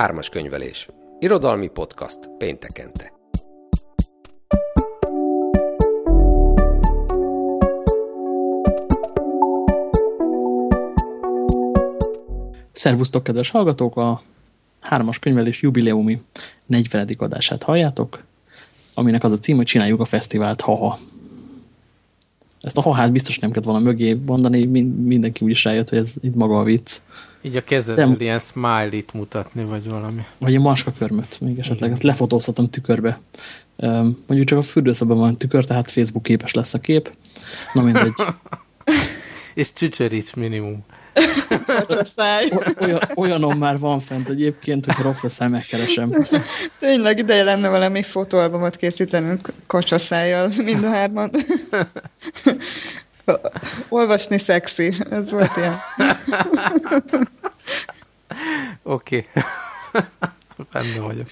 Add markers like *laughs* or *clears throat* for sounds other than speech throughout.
Ármas könyvelés. Irodalmi podcast péntekente. Szervusztok, kedves hallgatók! A hármas könyvelés jubileumi 40. adását halljátok, aminek az a cím, hogy csináljuk a fesztivált, haha. Ezt a hahát biztos nem kellett volna mögé mondani, mindenki úgy is rájött, hogy ez itt maga a vicc. Így a kezedből ilyen smiley-t mutatni, vagy valami. Vagy a maska körmöt, még esetleg. Igen. Ezt lefotózhatom tükörbe. Mondjuk csak a fürdőszobban van tükör, tehát Facebook képes lesz a kép. Na mindegy. *laughs* És csücsörics minimum. Olyan, olyanom már van fent egyébként, hogy rossz leszel, megkeresem. Tényleg ideje lenne valami fotóalbumot készítenünk kocsaszájjal mind a hárman. Olvasni szexi, ez volt ilyen. Oké. Benne vagyok.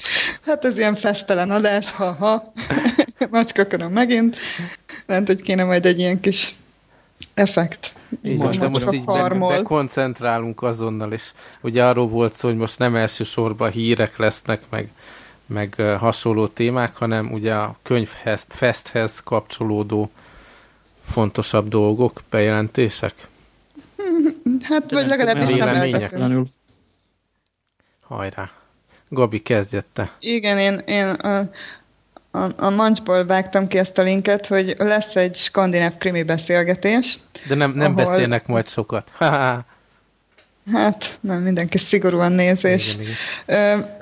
Hát ez ilyen fesztelen adás, ha-ha. Nagy megint. Lehet, hogy kéne majd egy ilyen kis effekt. Így van, de most így be, bekoncentrálunk azonnal, és ugye arról volt szó, hogy most nem elsősorban hírek lesznek, meg, meg hasonló témák, hanem ugye a könyvhez, festhez kapcsolódó fontosabb dolgok, bejelentések? Hát, vagy legalábbis nem Hajrá. Gabi, kezdjette. Igen, én, én a, a, a mancsból vágtam ki ezt a linket, hogy lesz egy skandináv krimi beszélgetés. De nem, nem ahol... beszélnek majd sokat. *laughs* hát, nem, mindenki szigorúan néz, és igen, igen.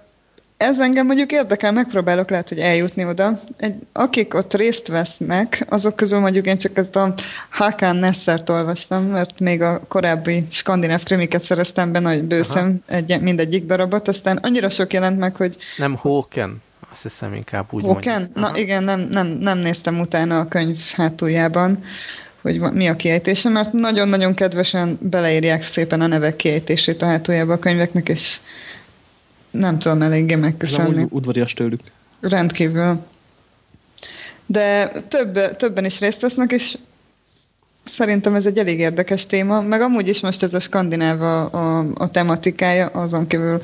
Ez engem mondjuk érdekel, megpróbálok lehet, hogy eljutni oda. Egy, akik ott részt vesznek, azok közül mondjuk én csak ezt a Hakan Nessert olvastam, mert még a korábbi skandináv krimiket szereztem be nagy bőszem, egy, mindegyik darabot, aztán annyira sok jelent meg, hogy... Nem Hawken, azt hiszem inkább úgy Hawken? mondjuk. Na igen, nem, nem, nem néztem utána a könyv hátuljában hogy mi a kiejtése, mert nagyon-nagyon kedvesen beleírják szépen a nevek kiejtését a hátuljába a könyveknek, és nem tudom eléggé megköszönni. Ez udvarias tőlük. Rendkívül. De több, többen is részt vesznek, és szerintem ez egy elég érdekes téma, meg amúgy is most ez a skandináv a, a, a tematikája, azon kívül,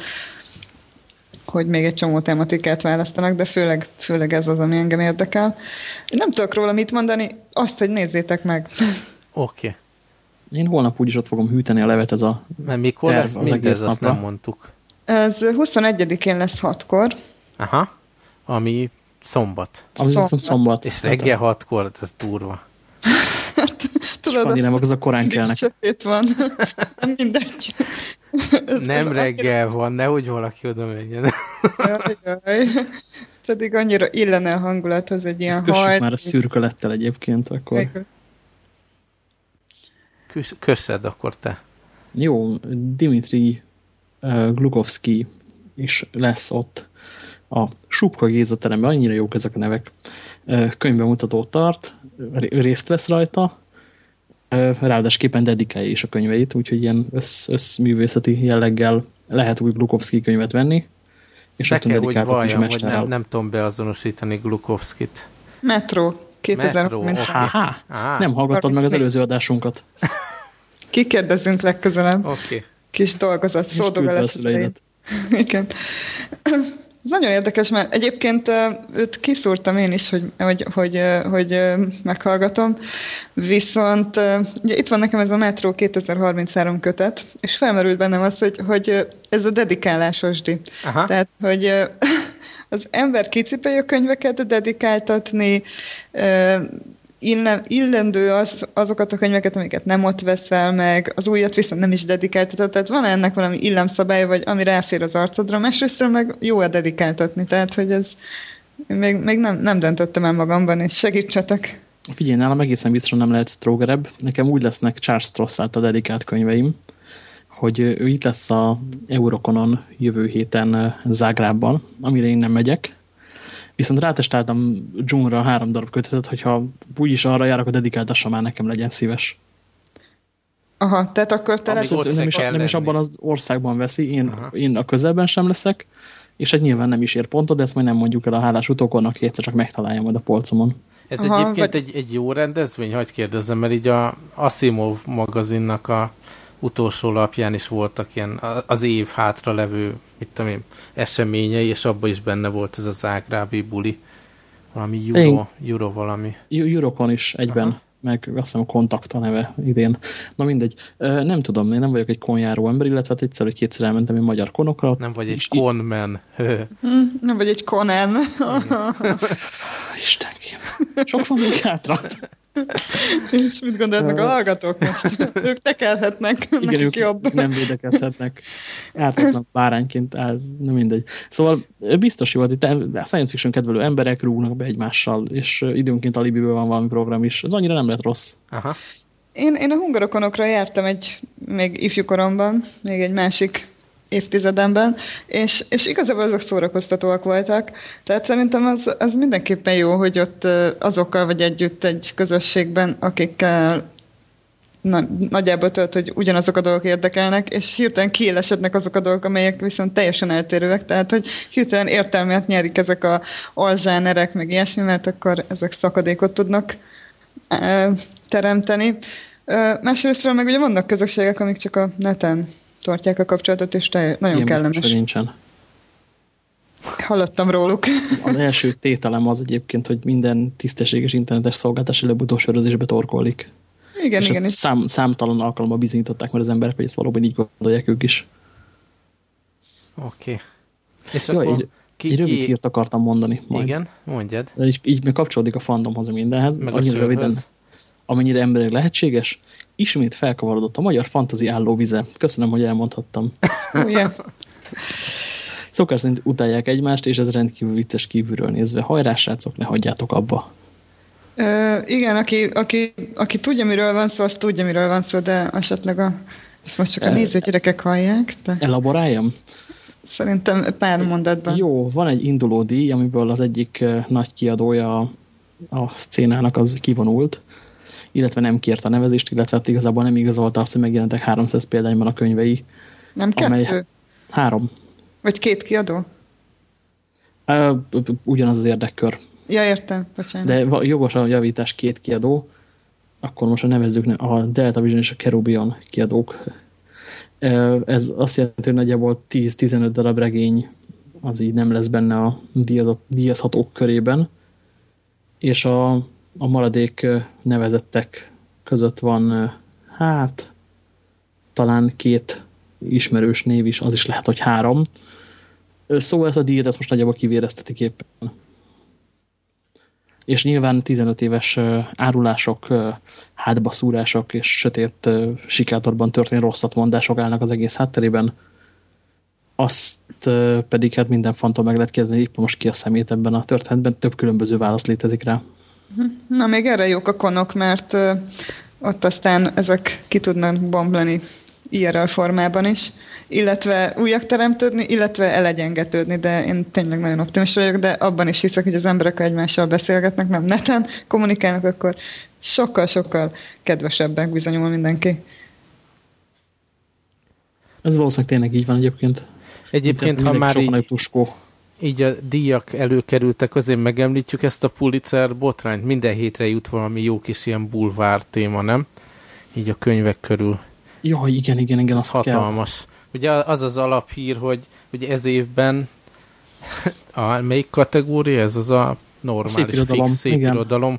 hogy még egy csomó tematikát választanak, de főleg, főleg ez az, ami engem érdekel. Nem tudok róla mit mondani, azt, hogy nézzétek meg. Oké. Okay. Én holnap úgyis ott fogom hűteni a levet ez a Mert mikor terv, lesz mindez, azt nem mondtuk. Ez 21-én lesz hatkor. Aha, ami szombat. Ami szombat. szombat. És reggel hatkor, ez durva. Tudod, Skandinávok az a korán kelnek. Sötét van. *laughs* Mindegy. Nem reggel van, nehogy valaki oda menjen. jaj, jaj. Pedig annyira illene a hangulathoz egy ilyen Ezt hajt. már a szürkölettel egyébként, akkor... Köszed akkor te. Jó, Dimitri Glukovski is lesz ott a Subka Géza teremben, annyira jók ezek a nevek. Könyvbemutató tart, részt vesz rajta, ráadásképpen dedikálja is a könyveit, úgyhogy ilyen össz, összművészeti jelleggel lehet új Glukovski könyvet venni. És De kell, hogy valljam, hogy nem, nem tudom beazonosítani Glukovskit. Metro. 2000 okay. ah. Nem hallgattad meg az előző adásunkat. *laughs* Kikérdezünk legközelebb. Oké. Okay kis dolgozat, szódogalat. *laughs* Igen. Ez nagyon érdekes, mert egyébként őt kiszúrtam én is, hogy, hogy, hogy, hogy meghallgatom, viszont ugye itt van nekem ez a Metro 2033 kötet, és felmerült bennem az, hogy, hogy ez a dedikálásosdi. Aha. Tehát, hogy *laughs* az ember kicipelje a könyveket dedikáltatni, illendő az, azokat a könyveket, amiket nem ott veszel meg, az újat viszont nem is dedikáltatod, tehát van ennek valami illemszabály, vagy ami ráfér az arcodra, másrészt meg jó-e dedikáltatni, tehát hogy ez még, még nem, nem döntöttem el magamban, és segítsetek. Figyelj, nálam egészen biztosan nem lehet strogerebb. Nekem úgy lesznek Charles Stross a dedikált könyveim, hogy ő itt lesz a Eurokonon jövő héten Zágrában, amire én nem megyek, Viszont rátestáltam June-ra három darab kötetet, hogyha úgyis arra járok, a dedikáltassa már nekem legyen szíves. Aha, tehát akkor te lesz, nem, is, nem is abban az országban veszi, én, én a közelben sem leszek, és egy nyilván nem is ér pontot, de ezt majd nem mondjuk el a hálás utókornak, egyszer csak megtalálja majd a polcomon. Ez Aha, egyébként vagy... egy, egy jó rendezvény, hagyd kérdezzem, mert így a Asimov magazinnak a utolsó lapján is voltak ilyen az év hátra levő, mit tudom én, eseményei, és abban is benne volt ez a zágrábi buli. Valami Euro, Euro valami. Eurocon is egyben. Aha meg azt hiszem a kontakt a neve idén. Na mindegy, nem tudom, én nem vagyok egy konjáró ember, illetve hát egyszer, hogy kétszer elmentem egy magyar konokra. Nem vagy egy konmen. *laughs* Hm, nem vagy egy konen. *laughs* Istenki. Sok van még hátra. *laughs* És mit gondolnak a hallgatók most? *laughs* Ők tekelhetnek, Igen, ők jobb. nem védekezhetnek. Ártatlan bárányként, áll, nem mindegy. Szóval biztos jó, hogy a science fiction kedvelő emberek rúgnak be egymással, és időnként alibiből van valami program is. Ez annyira nem lett rossz. Aha. Én, én a hungarokonokra jártam egy, még ifjúkoromban, még egy másik évtizedemben, és, és igazából azok szórakoztatóak voltak. Tehát szerintem az, az mindenképpen jó, hogy ott azokkal vagy együtt egy közösségben, akikkel na, nagyjából tölt, hogy ugyanazok a dolgok érdekelnek, és hirtelen kiélesednek azok a dolgok, amelyek viszont teljesen eltérőek, tehát hogy hirtelen értelmet nyerik ezek a alzsánerek, meg ilyesmi, mert akkor ezek szakadékot tudnak e, teremteni. E, másrésztről meg ugye vannak közösségek, amik csak a neten tartják a kapcsolatot, és te, nagyon Ilyen kellemes. Biztos, nincsen. Hallottam róluk. *laughs* Az első tételem az egyébként, hogy minden tisztességes internetes szolgáltás előbb-utóbb sörözésbe torkolik. Igen, és igen. Ezt szám, számtalan alkalommal bizonyították, mert az emberek, hogy ezt valóban így gondolják ők is. Oké. Okay. És Jó, akkor... Egy, ki, egy rövid ki... hírt akartam mondani. Majd. Igen, mondjad. Így, így meg kapcsolódik a fandomhoz mindenhez. Meg annyira röviden, amennyire emberek lehetséges ismét felkavarodott a magyar fantazi állóvize. Köszönöm, hogy elmondhattam. yeah. Szokás szerint utálják egymást, és ez rendkívül vicces kívülről nézve. Hajrá, srácok, ne hagyjátok abba. Ö, igen, aki, aki, aki tudja, miről van szó, az tudja, miről van szó, de esetleg a, ezt most csak a néző gyerekek hallják. De... Elaboráljam? Szerintem pár mondatban. Jó, van egy induló díj, amiből az egyik nagy kiadója a, a szcénának az kivonult, illetve nem kért a nevezést, illetve hát igazából nem igazolta azt, hogy megjelentek 300 példányban a könyvei. Nem amely... kettő? Három. Vagy két kiadó? Uh, ugyanaz az érdekkör. Ja, értem, bocsánat. De jogos a javítás két kiadó, akkor most nevezzük a Delta Vision és a Kerubion kiadók. Ez azt jelenti, hogy nagyjából 10-15 darab regény az így nem lesz benne a díjazhatók körében, és a a maradék nevezettek között van, hát talán két ismerős név is, az is lehet, hogy három. Szóval ezt a díjat ezt most nagyjából kivéreztetik éppen. És nyilván 15 éves árulások, hátbaszúrások és sötét sikátorban történő rosszat mondások állnak az egész hátterében. Azt pedig hát minden fantom meg lehet kezdeni, éppen most ki a szemét ebben a történetben, több különböző válasz létezik rá. Na, még erre jók a konok, mert uh, ott aztán ezek ki tudnak bomlani IRL formában is, illetve újak teremtődni, illetve elegyengetődni, de én tényleg nagyon optimista vagyok, de abban is hiszek, hogy az emberek, egymással beszélgetnek, nem neten kommunikálnak, akkor sokkal-sokkal kedvesebbek bizonyul mindenki. Ez valószínűleg tényleg így van egyébként. Egyébként, ha már így, így a díjak előkerültek, azért megemlítjük ezt a Pulitzer botrányt. Minden hétre jut valami jó kis ilyen bulvár téma, nem? Így a könyvek körül. Jó, igen, igen, igen. Ez hatalmas. Kell. Ugye az az alaphír, hogy ugye ez évben *laughs* a melyik kategória? Ez az a normális szépirodalom, fix szépirodalom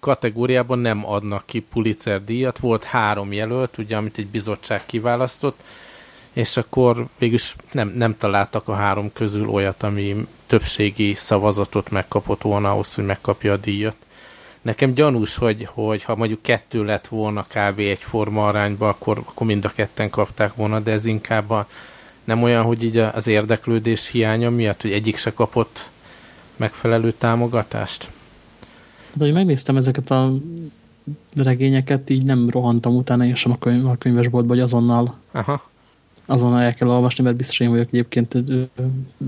kategóriában nem adnak ki Pulitzer díjat. Volt három jelölt, ugye, amit egy bizottság kiválasztott, és akkor végülis nem, nem találtak a három közül olyat, ami többségi szavazatot megkapott volna ahhoz, hogy megkapja a díjat. Nekem gyanús, hogy, hogy ha mondjuk kettő lett volna kb. egy forma arányba, akkor, akkor mind a ketten kapták volna, de ez inkább a, nem olyan, hogy így az érdeklődés hiánya miatt, hogy egyik se kapott megfelelő támogatást? De hogy megnéztem ezeket a regényeket, így nem rohantam utána és sem a, könyv, a könyvesboltba, hogy azonnal Aha azonnal el kell olvasni, mert biztos én vagyok egyébként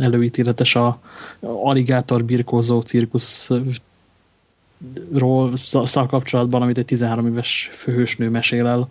előítéletes a aligátor birkózó cirkuszról szakapcsolatban, amit egy 13 éves főhősnő mesél el.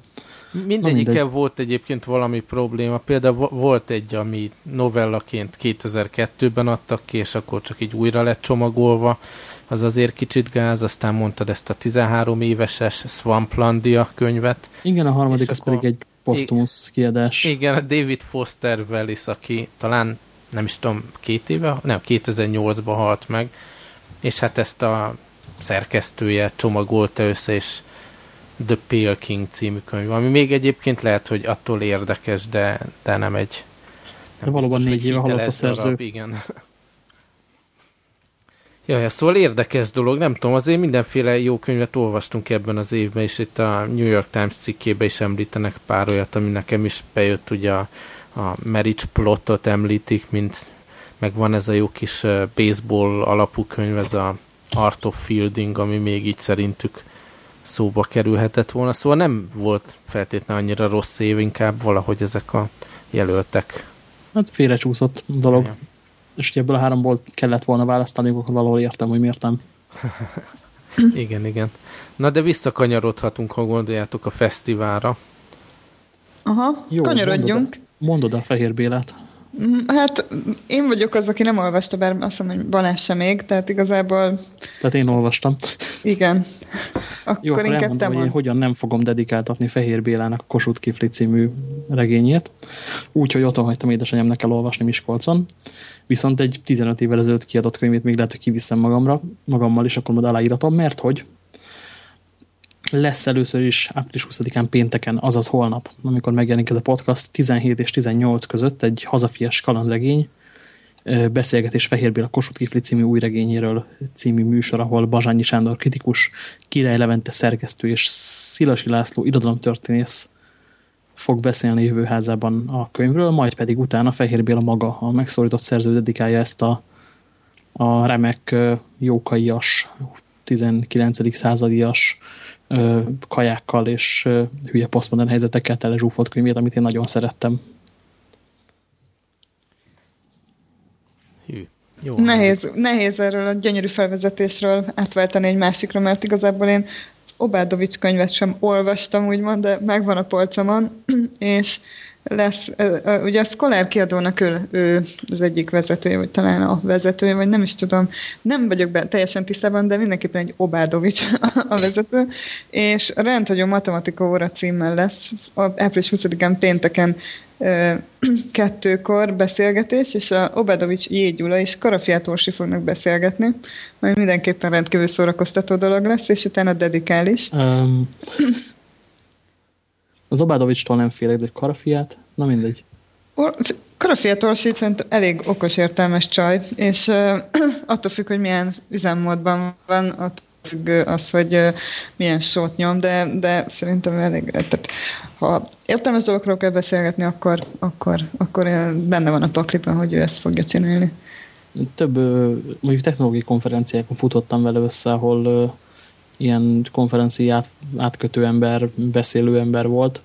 Mindegyikkel volt egyébként valami probléma. Például volt egy, ami novellaként 2002-ben adtak ki, és akkor csak így újra lett csomagolva. Az azért kicsit gáz, aztán mondtad ezt a 13 éveses Swamplandia könyvet. Igen, a harmadik az pedig egy posztumusz kiadás. Igen, a David Foster Wellis, aki talán nem is tudom, két éve, nem, 2008-ban halt meg, és hát ezt a szerkesztője csomagolta össze, és The Pale King című könyv, ami még egyébként lehet, hogy attól érdekes, de, de nem egy nem de valóban négy éve halott a szerző. Darab, igen. Jaj, szóval érdekes dolog, nem tudom, azért mindenféle jó könyvet olvastunk ebben az évben, és itt a New York Times cikkébe is említenek pár olyat, ami nekem is bejött, ugye a, a marriage plotot említik, mint meg van ez a jó kis baseball alapú könyv, ez a Art of Fielding, ami még így szerintük szóba kerülhetett volna. Szóval nem volt feltétlenül annyira rossz év, inkább valahogy ezek a jelöltek. Hát félrecsúszott dolog. Ja. És ebből a háromból kellett volna választani, akkor valahol értem, hogy miért nem. *laughs* igen, igen. Na de visszakanyarodhatunk, ha gondoljátok a fesztiválra. Aha, Jó, kanyarodjunk. Mondod, mondod a Fehér Bélát. Mm, hát én vagyok az, aki nem olvasta, bár azt mondom, hogy Balázs sem még, tehát igazából... Tehát én olvastam. Igen. *laughs* Akkor Jó, akkor inkább elmondom, hogy én hogyan nem fogom dedikáltatni Fehér Bélának a Kossuth Kifli című regényét. Úgy, hogy otthon hagytam édesanyámnak elolvasni Miskolcon. Viszont egy 15 évvel ezelőtt kiadott könyvét még lehet, hogy kiviszem magamra, magammal is, akkor majd aláíratom, mert hogy lesz először is április 20-án pénteken, azaz holnap, amikor megjelenik ez a podcast, 17 és 18 között egy hazafias kalandregény, beszélgetés Fehér Béla Kossuth Kifli című új regényéről című műsor, ahol Bazsányi Sándor kritikus, Király Levente szerkesztő és Szilasi László irodalomtörténész fog beszélni jövőházában a könyvről, majd pedig utána Fehér Béla maga, a megszólított szerző dedikálja ezt a, a remek jókaias, 19. századias kajákkal és hülye posztmodern helyzetekkel tele zsúfolt könyvét, amit én nagyon szerettem. Hű. Jó, nehéz, nehéz erről a gyönyörű felvezetésről átváltani egy másikra, mert igazából én Obádovics könyvet sem olvastam, úgymond, de megvan a polcomon, *clears throat* és lesz, ugye a Scholar kiadónak ő, ő az egyik vezetője, vagy talán a vezetője, vagy nem is tudom, nem vagyok be teljesen tisztában, de mindenképpen egy Obádovics *laughs* a vezető, és rendhagyó matematika óra címmel lesz, április 20-án pénteken *clears throat* kettőkor beszélgetés, és a Obadovics J. És Karafiát Orsi fognak beszélgetni, majd mindenképpen rendkívül szórakoztató dolog lesz, és utána dedikális. Um, az Obádovicstól nem félek, de Karafiát, na mindegy. Karafiát Orsi szerintem elég okos, értelmes csaj, és uh, *clears throat* attól függ, hogy milyen üzemmódban van, attól függ az, hogy uh, milyen sót nyom, de, de szerintem elég, tehát ha értelmes dolgokról kell beszélgetni, akkor, akkor, akkor benne van a pakliban, hogy ő ezt fogja csinálni. Több mondjuk technológiai konferenciákon futottam vele össze, ahol ilyen konferenciát átkötő ember, beszélő ember volt.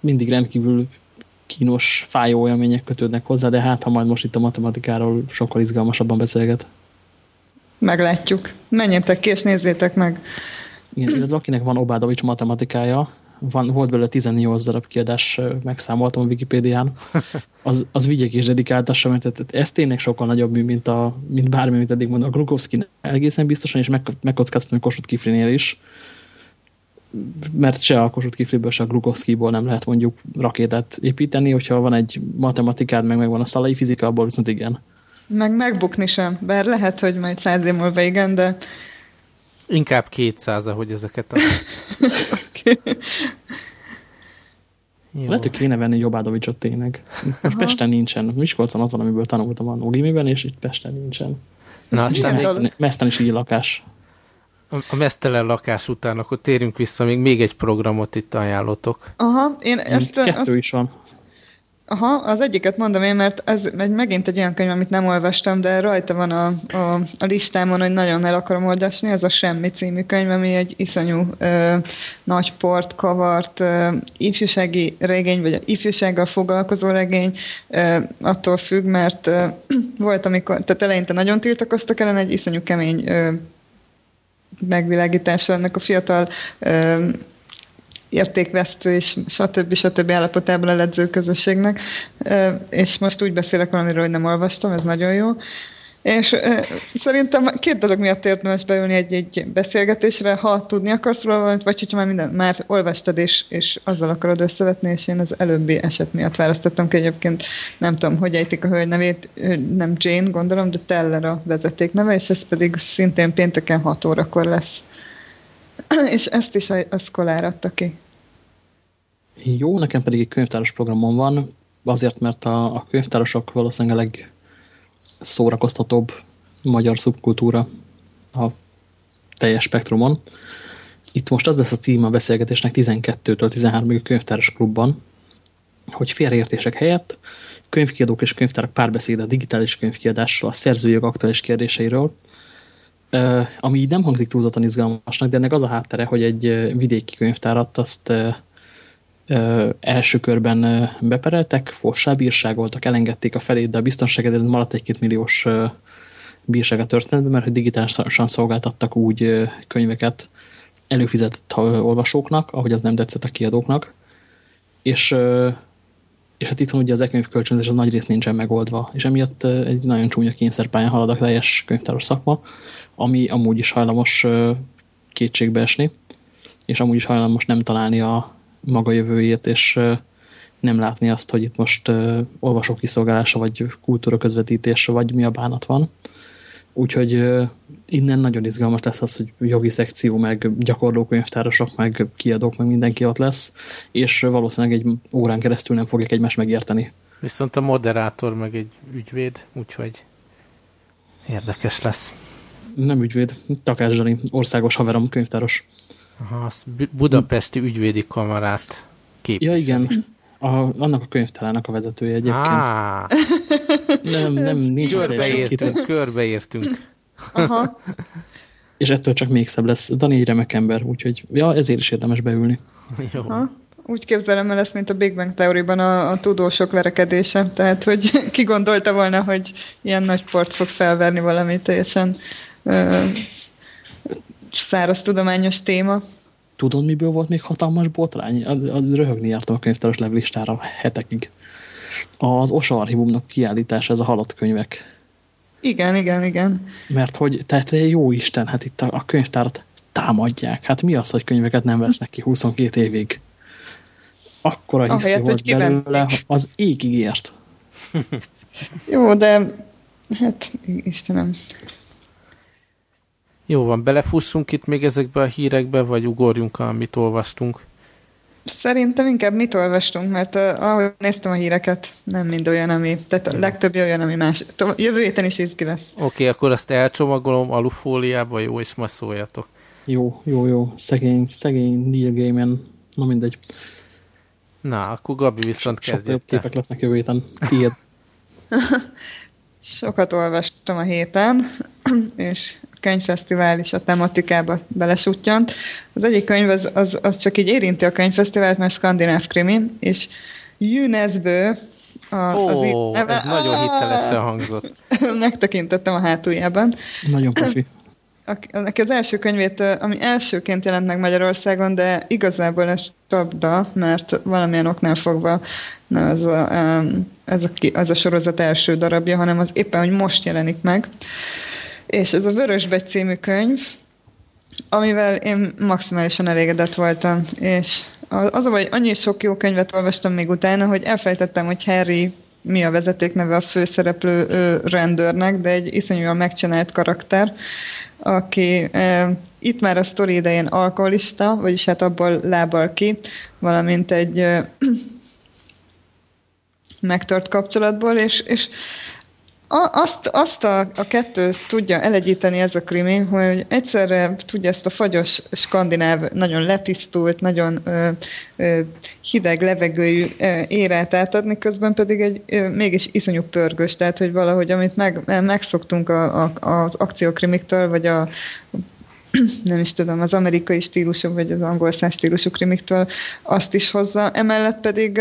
Mindig rendkívül kínos, fájó élmények kötődnek hozzá, de hát ha majd most itt a matematikáról sokkal izgalmasabban beszélget. Meglátjuk. Menjetek ki és nézzétek meg. Igen, illetve akinek van Obádovics matematikája, van, volt belőle 18 darab kiadás, megszámoltam a Wikipédián, *laughs* az, az vigyek és dedikáltassa, mert ez tényleg sokkal nagyobb mű, mint, a, mint bármi, amit eddig mondom. A Glukowski egészen biztosan, és meg, megkockáztam a Kossuth Kiflinél is, mert se a Kossuth Kifliből, se a Glukowskiból nem lehet mondjuk rakétát építeni, hogyha van egy matematikád, meg megvan a szalai fizika, abból viszont igen. Meg megbukni sem, bár lehet, hogy majd száz év múlva igen, de Inkább 200, ahogy ezeket a... *laughs* Jó. Lehet, hogy kéne venni Jobbádovicsot tényleg. Most Aha. Pesten nincsen. Miskolcon ott van, amiből tanultam a Nogimiben, és itt Pesten nincsen. Na, aztán Meszten, Meszten is így lakás. A mesztelen lakás után, akkor térjünk vissza, még, még egy programot itt ajánlotok. Aha, én ezt... Kettő azt... is van. Aha, az egyiket mondom én, mert ez megint egy olyan könyv, amit nem olvastam, de rajta van a, a, a listámon, hogy nagyon el akarom olvasni, ez a Semmi című könyv, ami egy iszonyú ö, nagy port kavart ö, ifjúsági regény, vagy ifjúsággal foglalkozó regény, ö, attól függ, mert ö, *clears throat* volt, amikor, tehát eleinte nagyon tiltakoztak ellen, egy iszonyú kemény ö, megvilágítása ennek a fiatal ö, értékvesztő és stb. stb. állapotában a ledző közösségnek, és most úgy beszélek valamiről, hogy nem olvastam, ez nagyon jó. És szerintem két dolog miatt érdemes beülni egy-egy beszélgetésre, ha tudni akarsz róla valamit, vagy hogyha már minden, már olvastad, és, és azzal akarod összevetni, és én az előbbi eset miatt választottam ki egyébként, nem tudom, hogy ejtik a hölgy nevét, nem Jane, gondolom, de Teller a vezeték neve, és ez pedig szintén pénteken 6 órakor lesz. *clears throat* és ezt is a, a Szkolár adta ki. Jó, nekem pedig egy könyvtáros programom van, azért, mert a, a könyvtárosok valószínűleg a legszórakoztatóbb magyar szubkultúra a teljes spektrumon. Itt most az lesz a cím a beszélgetésnek 12-től 13-ig a könyvtáros klubban, hogy félreértések helyett könyvkiadók és könyvtárak párbeszéd a digitális könyvkiadásról, a szerzőjog aktuális kérdéseiről, ami így nem hangzik túlzottan izgalmasnak, de ennek az a háttere, hogy egy vidéki könyvtárat azt első körben bepereltek, fossá bírságoltak, elengedték a felét, de a biztonság maradt egy-két milliós bírság a történetben, mert hogy digitálisan szolgáltattak úgy könyveket előfizetett olvasóknak, ahogy az nem tetszett a kiadóknak, és, és hát itthon ugye az e kölcsönzés az nagy rész nincsen megoldva, és emiatt egy nagyon csúnya kényszerpályán halad a teljes könyvtáros szakma, ami amúgy is hajlamos kétségbe esni, és amúgy is hajlamos nem találni a maga jövőjét, és nem látni azt, hogy itt most olvasó kiszolgálása, vagy kultúra közvetítése, vagy mi a bánat van. Úgyhogy innen nagyon izgalmas lesz az, hogy jogi szekció, meg gyakorlókönyvtárosok, meg kiadók, meg mindenki ott lesz, és valószínűleg egy órán keresztül nem fogják egymást megérteni. Viszont a moderátor meg egy ügyvéd, úgyhogy érdekes lesz. Nem ügyvéd, Takás Zsani, országos haverom, könyvtáros. Aha, az budapesti ügyvédi kamarát képviseli. Ja, igen. A, annak a könyvtárának a vezetője egyébként. Ah. Nem, nem, nincs körbeértünk, körbeértünk. Aha. *laughs* És ettől csak még szebb lesz. Dani egy remek ember, úgyhogy ja, ezért is érdemes beülni. *laughs* Jó. Ha? Úgy képzelem el ezt, mint a Big Bang teóriban a, a tudósok verekedése. Tehát, hogy *laughs* ki gondolta volna, hogy ilyen nagy port fog felverni valami teljesen száraz tudományos téma. Tudod, miből volt még hatalmas botrány? A, a, röhögni jártam a könyvtáros levlistára hetekig. Az OSA archívumnak kiállítása, ez a halott könyvek. Igen, igen, igen. Mert hogy, tehát jó Isten, hát itt a, a könyvtárat támadják. Hát mi az, hogy könyveket nem vesznek ki 22 évig? Akkora hiszti volt belőle, az égig ért. Jó, de hát Istenem. Jó van, belefussunk itt még ezekbe a hírekbe, vagy ugorjunk, amit olvastunk? Szerintem inkább mit olvastunk, mert uh, ahogy néztem a híreket, nem mind olyan, ami, tehát a legtöbb olyan, ami más. Jövő héten is izgi lesz. Oké, okay, akkor azt elcsomagolom alufóliába, jó, és ma szóljatok. Jó, jó, jó. Szegény, szegény Neil Gaiman. Na mindegy. Na, akkor Gabi viszont kezdjél. Sokkal képek lesznek jövő héten. Tiéd. *laughs* Sokat olvastam a héten, *clears throat* és könyvfesztivál is a tematikába belesuttyant. Az egyik könyv az, az, az csak így érinti a könyvfesztivált, mert skandináv krimi, és UNESCO a, Ó, az ez nagyon hitelesen hangzott. *laughs* Megtekintettem a hátuljában. Nagyon profi. *clears throat* Neki az első könyvét, ami elsőként jelent meg Magyarországon, de igazából ez csapda, mert valamilyen oknál fogva nem ez a, ez a, ez a sorozat első darabja, hanem az éppen, hogy most jelenik meg. És ez a Vörösbegy című könyv, amivel én maximálisan elégedett voltam, és az a hogy annyi sok jó könyvet olvastam még utána, hogy elfelejtettem, hogy Harry mi a vezetékneve a főszereplő rendőrnek, de egy iszonyúan megcsinált karakter, aki e, itt már a sztori idején alkoholista, vagyis hát abból lábal ki, valamint egy e, *clears throat* megtört kapcsolatból, és, és a, azt, azt a, a kettőt tudja elegyíteni ez a krimi, hogy egyszerre tudja ezt a fagyos skandináv, nagyon letisztult, nagyon ö, ö, hideg levegőjű ö, érát átadni, közben pedig egy ö, mégis iszonyú pörgős, tehát hogy valahogy amit meg, megszoktunk a, a, az akciókrimiktől, vagy a nem is tudom, az amerikai stílusú, vagy az angol stílusú krimiktől azt is hozza. Emellett pedig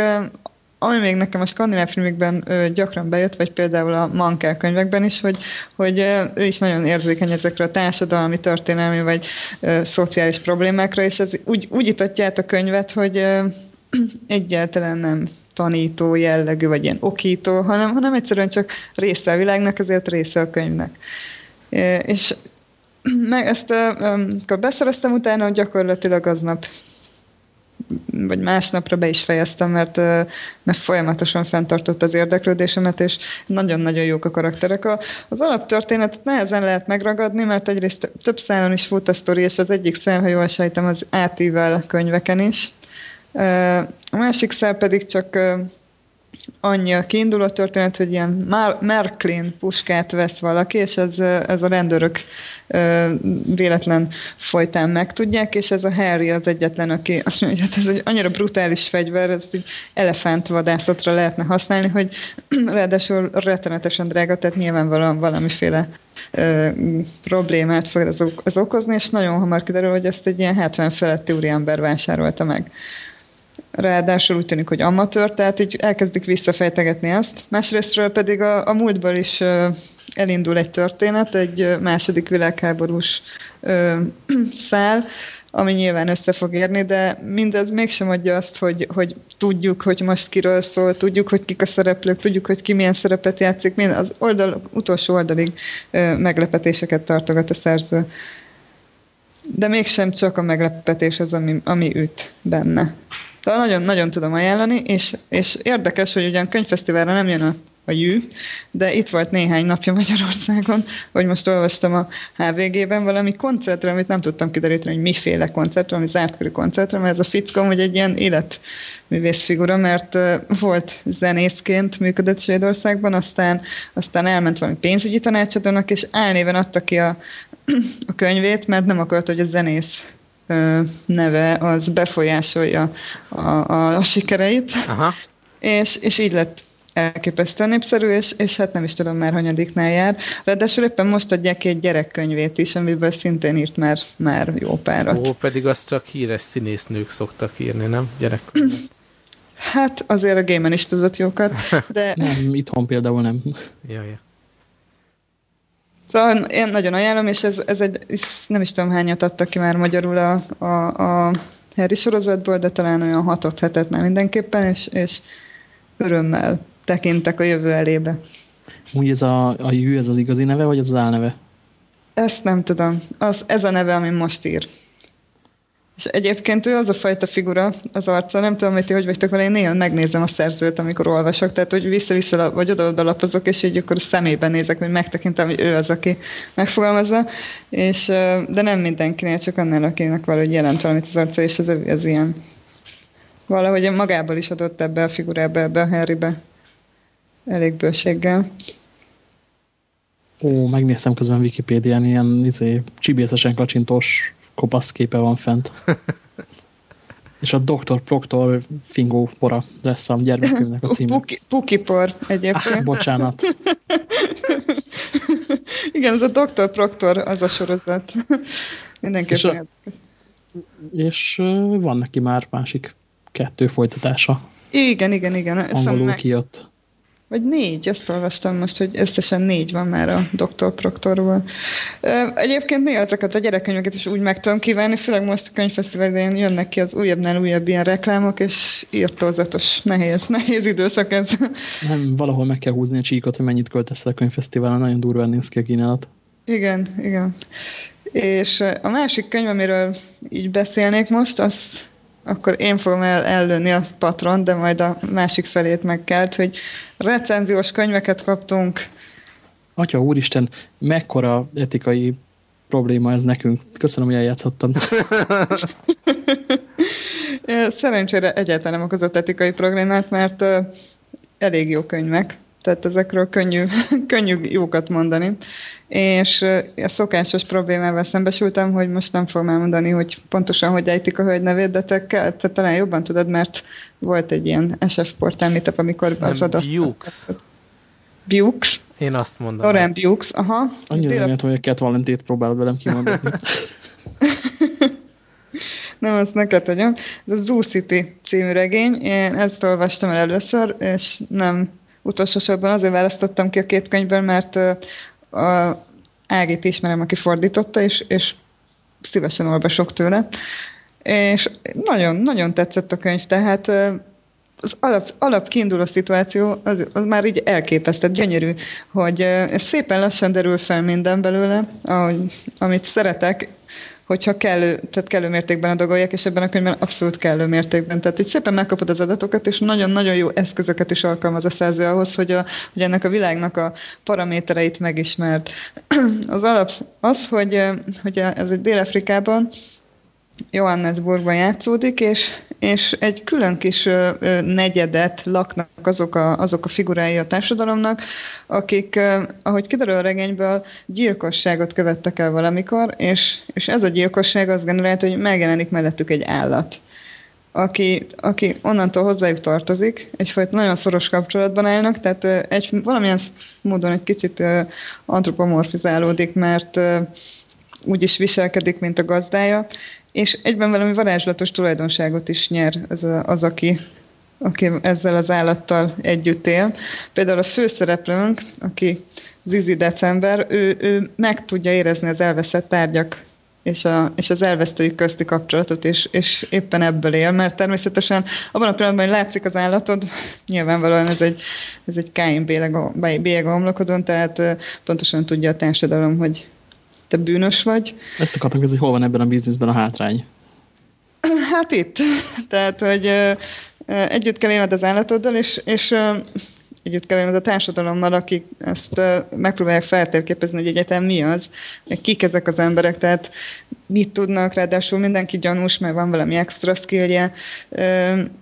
ami még nekem a skandináv filmekben gyakran bejött, vagy például a Mankel könyvekben is, hogy, hogy ö, ő is nagyon érzékeny ezekre a társadalmi, történelmi vagy ö, szociális problémákra, és ez úgy, úgy itatja át a könyvet, hogy ö, *clears throat* egyáltalán nem tanító jellegű, vagy ilyen okító, hanem, hanem egyszerűen csak része a világnak, ezért része a könyvnek. És *clears throat* meg ezt, amikor beszereztem utána, gyakorlatilag aznap vagy másnapra be is fejeztem, mert, mert folyamatosan fenntartott az érdeklődésemet, és nagyon-nagyon jók a karakterek. A, az alaptörténetet nehezen lehet megragadni, mert egyrészt több szálon is fut a sztori, és az egyik szál, ha jól sejtem, az átível könyveken is. A másik szál pedig csak annyi a kiinduló történet, hogy ilyen Merklin puskát vesz valaki, és ez, ez a rendőrök véletlen folytán megtudják, és ez a Harry az egyetlen, aki azt mondja, hogy hát ez egy annyira brutális fegyver, ezt egy elefántvadászatra lehetne használni, hogy *clears throat* ráadásul rettenetesen drága, tehát nyilvánvalóan valamiféle ö, problémát fog az, az okozni, és nagyon hamar kiderül, hogy ezt egy ilyen 70 feletti úriember vásárolta meg ráadásul úgy tűnik, hogy amatőr, tehát így elkezdik visszafejtegetni ezt. Másrésztről pedig a, a múltból is elindul egy történet, egy második világháborús ö, *clears throat* szál, ami nyilván össze fog érni, de mindez mégsem adja azt, hogy, hogy tudjuk, hogy most kiről szól, tudjuk, hogy kik a szereplők, tudjuk, hogy ki milyen szerepet játszik, minden az oldal, utolsó oldalig ö, meglepetéseket tartogat a szerző. De mégsem csak a meglepetés az, ami, ami üt benne. Szóval nagyon, nagyon tudom ajánlani, és, és érdekes, hogy ugyan könyvfesztiválra nem jön a, a jű, de itt volt néhány napja Magyarországon, hogy most olvastam a HVG-ben valami koncertre, amit nem tudtam kideríteni, hogy miféle koncertre, ami zártkörű koncertre, mert ez a fickó, hogy egy ilyen életművész figura, mert volt zenészként működött Svédországban, aztán, aztán elment valami pénzügyi tanácsadónak, és álnéven adta ki a, *clears throat* a könyvét, mert nem akart, hogy a zenész neve az befolyásolja a, a, a sikereit, Aha. És, és így lett elképesztően népszerű, és, és hát nem is tudom már hanyadiknál jár. Ráadásul éppen most adják egy gyerekkönyvét is, amiből szintén írt már, már jó párat. Ó, pedig azt csak híres színésznők szoktak írni, nem? Gyerekkönyvet. Hát azért a gémen is tudott jókat, de... nem, itthon például nem. Ja, ja. Szóval én nagyon ajánlom, és ez, ez egy, nem is tudom hányat adtak ki már magyarul a, a, a Harry sorozatból, de talán olyan hatot hetet már mindenképpen, és, és örömmel tekintek a jövő elébe. Úgy ez a, a Jű, ez az igazi neve, vagy az, az álneve? Ezt nem tudom. Az, ez a neve, ami most ír. És egyébként ő az a fajta figura az arca, nem tudom, hogy ti hogy vagytok vele, én néha megnézem a szerzőt, amikor olvasok, tehát hogy vissza-vissza vagy oda-oda lapozok, és így akkor a nézek, hogy megtekintem, hogy ő az, aki megfogalmazza, és, de nem mindenkinél, csak annál, akinek valahogy jelent valamit az arca, és ez, ez ilyen. Valahogy magából is adott ebbe a figurába, ebbe a Harrybe. Elég bőséggel. Ó, megnéztem közben Wikipédián, ilyen izé, csibészesen kacsintós kopasz képe van fent. *laughs* És a Dr. Proctor fingó pora lesz a gyermekkönyvnek a címe. Puki, puki por egyébként. Ah, bocsánat. *laughs* Igen, ez a Dr. Proctor az a sorozat. *laughs* Mindenképpen. És, és van neki már másik kettő folytatása. Igen, igen, igen. Angolul meg... kijött. Vagy négy, ezt olvastam most, hogy összesen négy van már a Dr. Proctorból. Egyébként néha ezeket a gyerekkönyveket is úgy meg tudom kívánni, főleg most a könyvfesztiválon jönnek ki az újabbnál újabb ilyen reklámok, és írtózatos, nehéz, *laughs* nehéz időszak ez. Nem, valahol meg kell húzni a csíkot, hogy mennyit költesz a könyvfesztiválon, nagyon durván néz ki a kínálat. Igen, igen. És a másik könyv, amiről így beszélnék most, az akkor én fogom el, ellőni a patron, de majd a másik felét megkelt, hogy recenziós könyveket kaptunk. Atya úristen, mekkora etikai probléma ez nekünk. Köszönöm, hogy eljátszottam. *laughs* Szerencsére egyáltalán nem okozott etikai problémát, mert elég jó könyvek tehát ezekről könnyű, *laughs* könnyű jókat mondani. És a szokásos problémával szembesültem, hogy most nem fogom elmondani, hogy pontosan hogy ejtik a hölgy nevét, de te, te talán jobban tudod, mert volt egy ilyen SF portál meetup, amikor az adat... Bukes. Bukes. Én azt mondom. Loren Bukes, aha. Annyira nem jött, hogy a Cat Valentét próbálod velem kimondani. *laughs* nem, azt neked hagyom. Ez a Zoo City című regény. Én ezt olvastam el először, és nem utolsó sorban azért választottam ki a két könyvből, mert a Ágit ismerem, aki fordította, és, és szívesen olvasok tőle. És nagyon, nagyon tetszett a könyv, tehát az alap, alap kiinduló szituáció az, az már így elképesztett, gyönyörű, hogy szépen lassan derül fel minden belőle, ahogy, amit szeretek, hogyha kellő, tehát kellő mértékben adagolják, és ebben a könyvben abszolút kellő mértékben. Tehát itt szépen megkapod az adatokat, és nagyon-nagyon jó eszközöket is alkalmaz a szerző ahhoz, hogy, a, hogy ennek a világnak a paramétereit megismert. *clears throat* Az alap az, hogy, hogy ez egy Dél-Afrikában, Johannesburgban játszódik, és, és egy külön kis negyedet laknak azok a, azok a figurái a társadalomnak, akik, ahogy kiderül a regényből, gyilkosságot követtek el valamikor, és, és ez a gyilkosság azt generált, hogy megjelenik mellettük egy állat aki, aki onnantól hozzájuk tartozik, egyfajta nagyon szoros kapcsolatban állnak, tehát egy, valamilyen módon egy kicsit antropomorfizálódik, mert úgy is viselkedik, mint a gazdája, és egyben valami varázslatos tulajdonságot is nyer az, a, az aki, aki ezzel az állattal együtt él. Például a főszereplőnk, aki Zizi December, ő, ő meg tudja érezni az elveszett tárgyak és, a, és az elvesztői közti kapcsolatot, és, és éppen ebből él, mert természetesen abban a pillanatban, hogy látszik az állatod, nyilvánvalóan ez egy, ez egy káin bélyeg a homlokodon, tehát pontosan tudja a társadalom, hogy te bűnös vagy. Ezt akartam hogy hol van ebben a bizniszben a hátrány? Hát itt. *laughs* Tehát, hogy együtt kell élned az állatoddal, és, és együtt kell élned a társadalommal, akik ezt megpróbálják feltérképezni, hogy egyetem mi az, kik ezek az emberek, tehát mit tudnak, ráadásul mindenki gyanús, mert van valami extra skillje,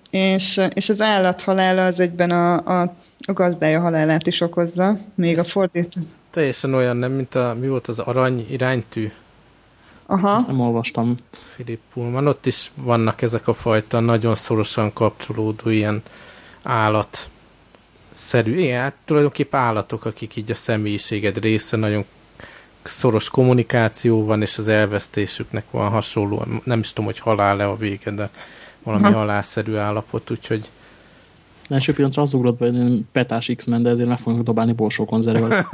és, és az állat halála az egyben a, a, a gazdája halálát is okozza, még Ezt... a fordító teljesen olyan, nem, mint a, mi volt az arany iránytű? Aha. Ezt nem olvastam. Philip Pullman, ott is vannak ezek a fajta nagyon szorosan kapcsolódó ilyen állat szerű, igen, hát tulajdonképpen állatok, akik így a személyiséged része, nagyon szoros kommunikáció van, és az elvesztésüknek van hasonló, nem is tudom, hogy halál-e a vége, de valami Aha. halálszerű állapot, úgyhogy Első pillanatra az ugrott be, hogy petás X-Men, de ezért meg fognak dobálni borsó konzervvel.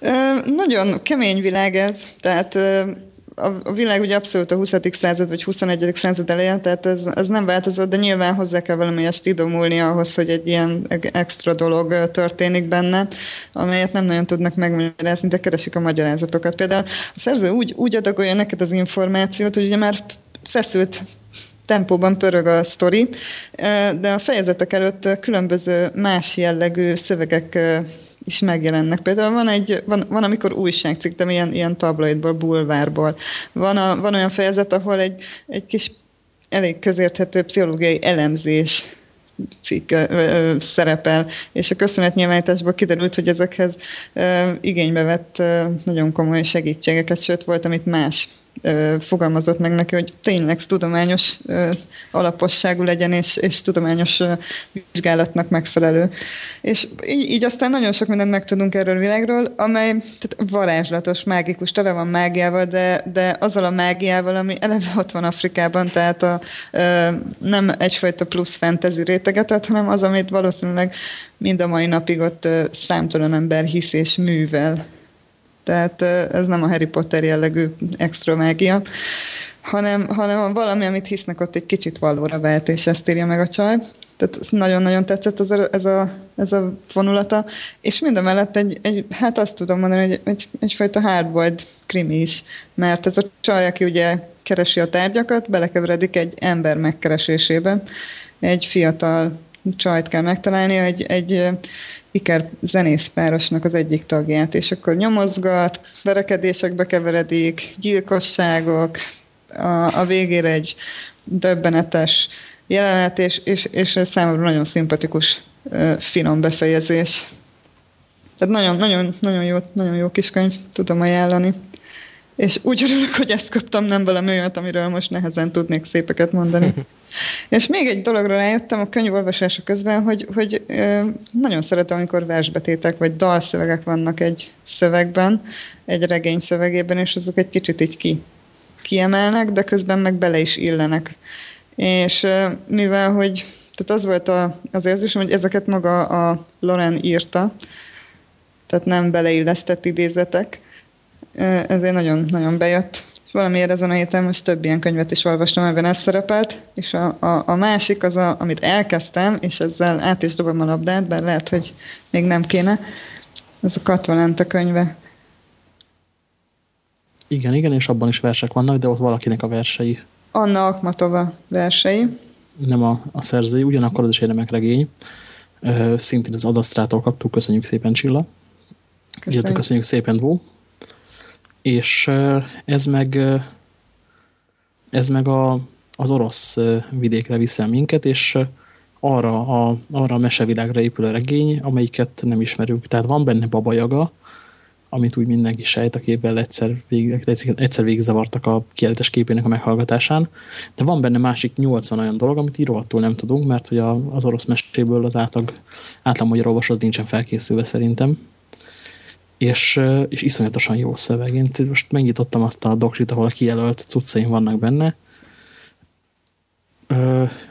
*laughs* Nagyon kemény világ ez, tehát a világ ugye abszolút a 20. század vagy 21. század eleje, tehát ez, ez nem változott, de nyilván hozzá kell valamelyest idomulni ahhoz, hogy egy ilyen extra dolog történik benne, amelyet nem nagyon tudnak megmagyarázni, de keresik a magyarázatokat. Például a szerző úgy, úgy adagolja neked az információt, hogy ugye már feszült tempóban pörög a sztori, de a fejezetek előtt különböző más jellegű szövegek is megjelennek. Például van, egy, van, van amikor újságcikk, de ilyen, ilyen tabloidból, bulvárból. Van, a, van olyan fejezet, ahol egy, egy kis elég közérthető pszichológiai elemzés cikk ö, ö, szerepel, és a köszönetnyilvánításból kiderült, hogy ezekhez ö, igénybe vett ö, nagyon komoly segítségeket, sőt volt, amit más fogalmazott meg neki, hogy tényleg tudományos alaposságú legyen, és, és tudományos vizsgálatnak megfelelő. És így, így aztán nagyon sok mindent megtudunk erről a világról, amely tehát varázslatos, mágikus, tele van mágiával, de, de azzal a mágiával, ami eleve ott van Afrikában, tehát a, nem egyfajta plusz fantasy réteget ad, hanem az, amit valószínűleg mind a mai napig ott számtalan ember hisz és művel. Tehát ez nem a Harry Potter jellegű extra mágia, hanem, hanem valami, amit hisznek ott egy kicsit valóra vált, és ezt írja meg a csaj. Tehát nagyon-nagyon tetszett ez a, ez, a, ez a vonulata. És mind a mellett egy, egy, hát azt tudom mondani, hogy egy, egyfajta hardboiled krimi is. Mert ez a csaj, aki ugye keresi a tárgyakat, belekeveredik egy ember megkeresésébe. Egy fiatal csajt kell megtalálni, egy, egy Iker zenészpárosnak az egyik tagját, és akkor nyomozgat, verekedésekbe keveredik, gyilkosságok, a, a végére egy döbbenetes jelenet, és, és, és számomra nagyon szimpatikus, finom befejezés. Tehát nagyon, nagyon, nagyon, jó, nagyon jó kis könyv, tudom ajánlani. És úgy örülök, hogy ezt kaptam, nem valami olyat, amiről most nehezen tudnék szépeket mondani. *laughs* És még egy dologra rájöttem a könyvolvasása közben, hogy, hogy nagyon szeretem, amikor versbetétek vagy dalszövegek vannak egy szövegben, egy regény szövegében, és azok egy kicsit így ki, kiemelnek, de közben meg bele is illenek. És mivel, hogy tehát az volt a, az érzésem, hogy ezeket maga a Loren írta, tehát nem beleillesztett idézetek, ezért nagyon-nagyon bejött. valamiért ezen a héten most több ilyen könyvet is olvastam, ebben ez szerepelt, és a, a, a másik az, a, amit elkezdtem, és ezzel át is dobom a labdát, bár lehet, hogy még nem kéne, ez a Katvalente könyve. Igen, igen, és abban is versek vannak, de ott valakinek a versei. Anna Akmatova versei. Nem a, a szerzői, ugyanakkor az is érdemek regény. Szintén az Adasztrától kaptuk, köszönjük szépen Csilla. Köszönjük, Illetve köszönjük szépen Dvó. És ez meg ez meg a, az orosz vidékre viszel minket, és arra a, arra a mesevilágra épül a regény, amelyiket nem ismerünk. Tehát van benne babajaga, amit úgy mindenki sejt, aki ebben egyszer, végig, egyszer végigzavartak a kiállítás képének a meghallgatásán, de van benne másik 80 olyan dolog, amit így rohadtul nem tudunk, mert hogy az orosz meséből az átlag, átlag magyar olvas az nincsen felkészülve szerintem. És, és iszonyatosan jó szöveg. Én most megnyitottam azt a doksit, ahol a kijelölt cuccaim vannak benne.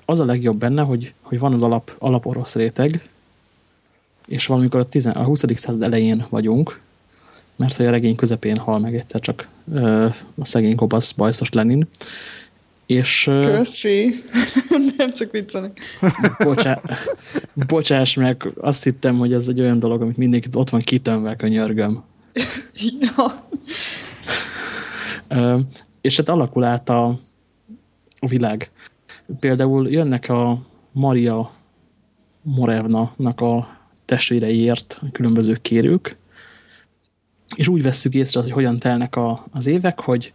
Az a legjobb benne, hogy, hogy van az alap, alap orosz réteg, és valamikor a, 10, a 20. század elején vagyunk, mert hogy a regény közepén hal meg egyszer csak a szegény kopasz bajszos Lenin. És, Köszi. *laughs* Nem csak viccelek. Bocsá, bocsáss meg, azt hittem, hogy ez egy olyan dolog, amit mindig ott van kitömve a nyörgöm. *laughs* ja. Ö, és hát alakul át a, a világ. Például jönnek a Maria Morevna-nak a testvéreiért különböző kérők, és úgy vesszük észre, hogy hogyan telnek a, az évek, hogy,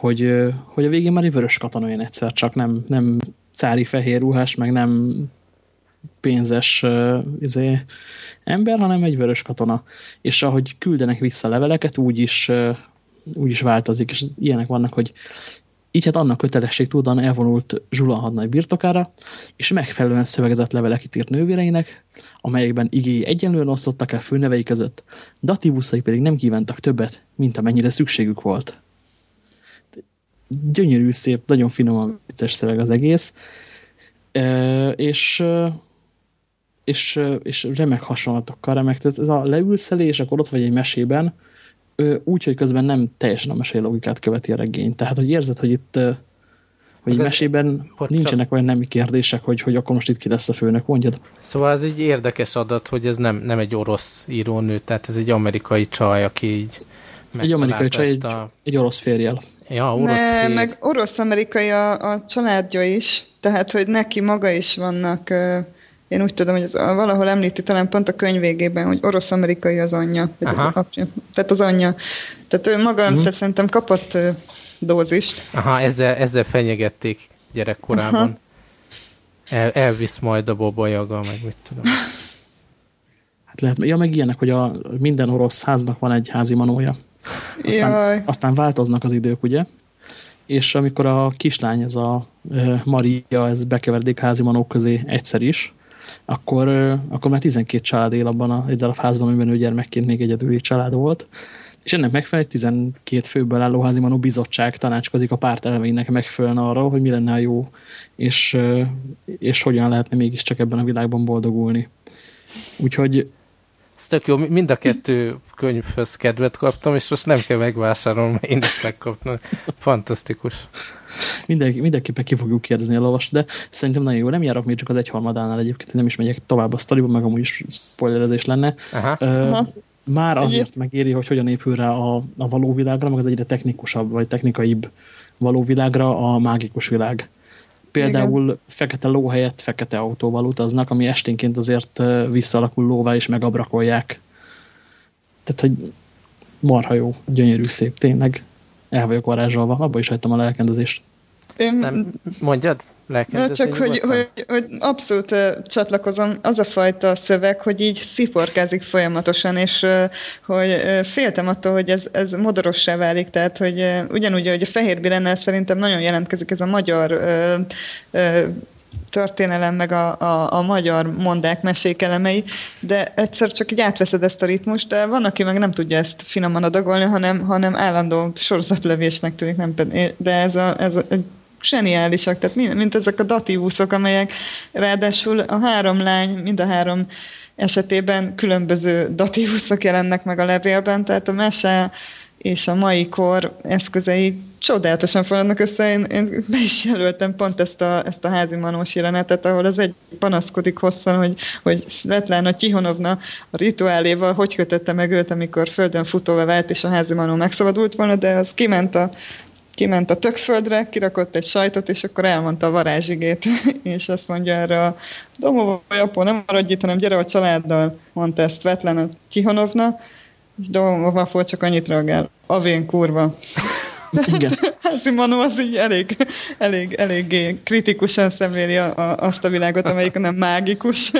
hogy, hogy a végén már egy vörös katona jön egyszer, csak nem, nem cári fehér ruhás, meg nem pénzes uh, izé, ember, hanem egy vörös katona. És ahogy küldenek vissza leveleket, úgy is, uh, úgy is változik, és ilyenek vannak, hogy így hát annak kötelesség tudan elvonult Zsula hadnagy birtokára, és megfelelően szövegezett leveleket írt nővéreinek, amelyekben igéi egyenlően osztottak el főnevei között, datibuszai pedig nem kívántak többet, mint amennyire szükségük volt. Gyönyörű, szép, nagyon finoman vicces szöveg az egész, e, és, és, és remek hasonlatokkal remek. Tehát ez a leülsz elé, és akkor ott vagy egy mesében, úgy, hogy közben nem teljesen a mesélő logikát követi a regény. Tehát, hogy érzed, hogy itt hogy egy mesében nincsenek olyan nemi kérdések, hogy, hogy akkor most itt ki lesz a főnök, mondjad. Szóval ez egy érdekes adat, hogy ez nem, nem egy orosz írónő, tehát ez egy amerikai csaj, aki így Egy amerikai csaj, egy, a... egy orosz férjel. Ja, orosz ne, meg orosz-amerikai a, a családja is, tehát, hogy neki maga is vannak én úgy tudom, hogy ez valahol említi talán pont a könyv végében, hogy orosz-amerikai az anyja. Az apja, tehát az anyja. Tehát ő maga, uh-huh. tehát szerintem kapott dózist. Aha, ezzel, ezzel fenyegették gyerekkorában. El, elvisz majd a bobajaga, meg mit tudom. Hát lehet, ja, meg ilyenek, hogy a minden orosz háznak van egy házi manója. Aztán, Jaj. aztán változnak az idők, ugye? És amikor a kislány, ez a Maria, ez bekeveredik házi manók közé egyszer is, akkor, akkor már 12 család él abban a, egy darab házban, amiben ő gyermekként még egyedüli család volt. És ennek megfelelően 12 főből álló házimanó bizottság tanácskozik a párt elemeinek megfelelően arra, hogy mi lenne a jó, és, és hogyan lehetne mégiscsak ebben a világban boldogulni. Úgyhogy ez tök jó, mind a kettő könyvhöz kedvet kaptam, és most nem kell megvásárolnom, én is megkaptam. Fantasztikus. Mindenki, mindenképpen ki fogjuk kérdezni a lovas, de szerintem nagyon jó. Nem járok még csak az egyharmadánál egyébként, nem is megyek tovább a sztoriba, meg amúgy is spoilerezés lenne. Aha. Ö, Aha. Már azért megéri, hogy hogyan épül rá a, a való világra, meg az egyre technikusabb, vagy technikaibb való világra a mágikus világ. Például Igen. fekete ló helyett fekete autóval utaznak, ami esténként azért visszalakul lóvá és megabrakolják. Tehát, hogy marha jó, gyönyörű, szép, tényleg. El vagyok varázsolva, abba is hagytam a lelkendezést. Én... nem mondjad? Csak, hogy, hogy, hogy abszolút uh, csatlakozom, az a fajta szöveg, hogy így sziporkázik folyamatosan, és uh, hogy uh, féltem attól, hogy ez, ez modorossá válik, tehát hogy uh, ugyanúgy, hogy a Fehér Birennel szerintem nagyon jelentkezik ez a magyar uh, uh, történelem, meg a, a, a magyar mondák, mesék elemei, de egyszer csak így átveszed ezt a ritmust, de van, aki meg nem tudja ezt finoman adagolni, hanem, hanem állandó sorozatlevésnek tűnik, nem, de ez, a, ez a, egy zseniálisak, tehát mint, mint ezek a datívuszok, amelyek ráadásul a három lány, mind a három esetében különböző datívuszok jelennek meg a levélben, tehát a mese és a mai kor eszközei csodálatosan forradnak össze. Én, én be is jelöltem pont ezt a, ezt a házi manós jelenetet, ahol az egy panaszkodik hosszan, hogy, hogy Svetlana Tihonovna a rituáléval hogy kötötte meg őt, amikor földön futóvá vált, és a házi manó megszabadult volna, de az kiment a kiment a tökföldre, kirakott egy sajtot, és akkor elmondta a varázsigét, *laughs* és azt mondja erre a Domova Japó, nem maradj itt, hanem gyere a családdal, mondta ezt Svetlana Tihonovna, és Domova csak annyit reagál, avén kurva. *laughs* Igen. *laughs* Házi Manó az így elég, elég, elég kritikusan szemléli a, a, azt a világot, amelyik nem mágikus.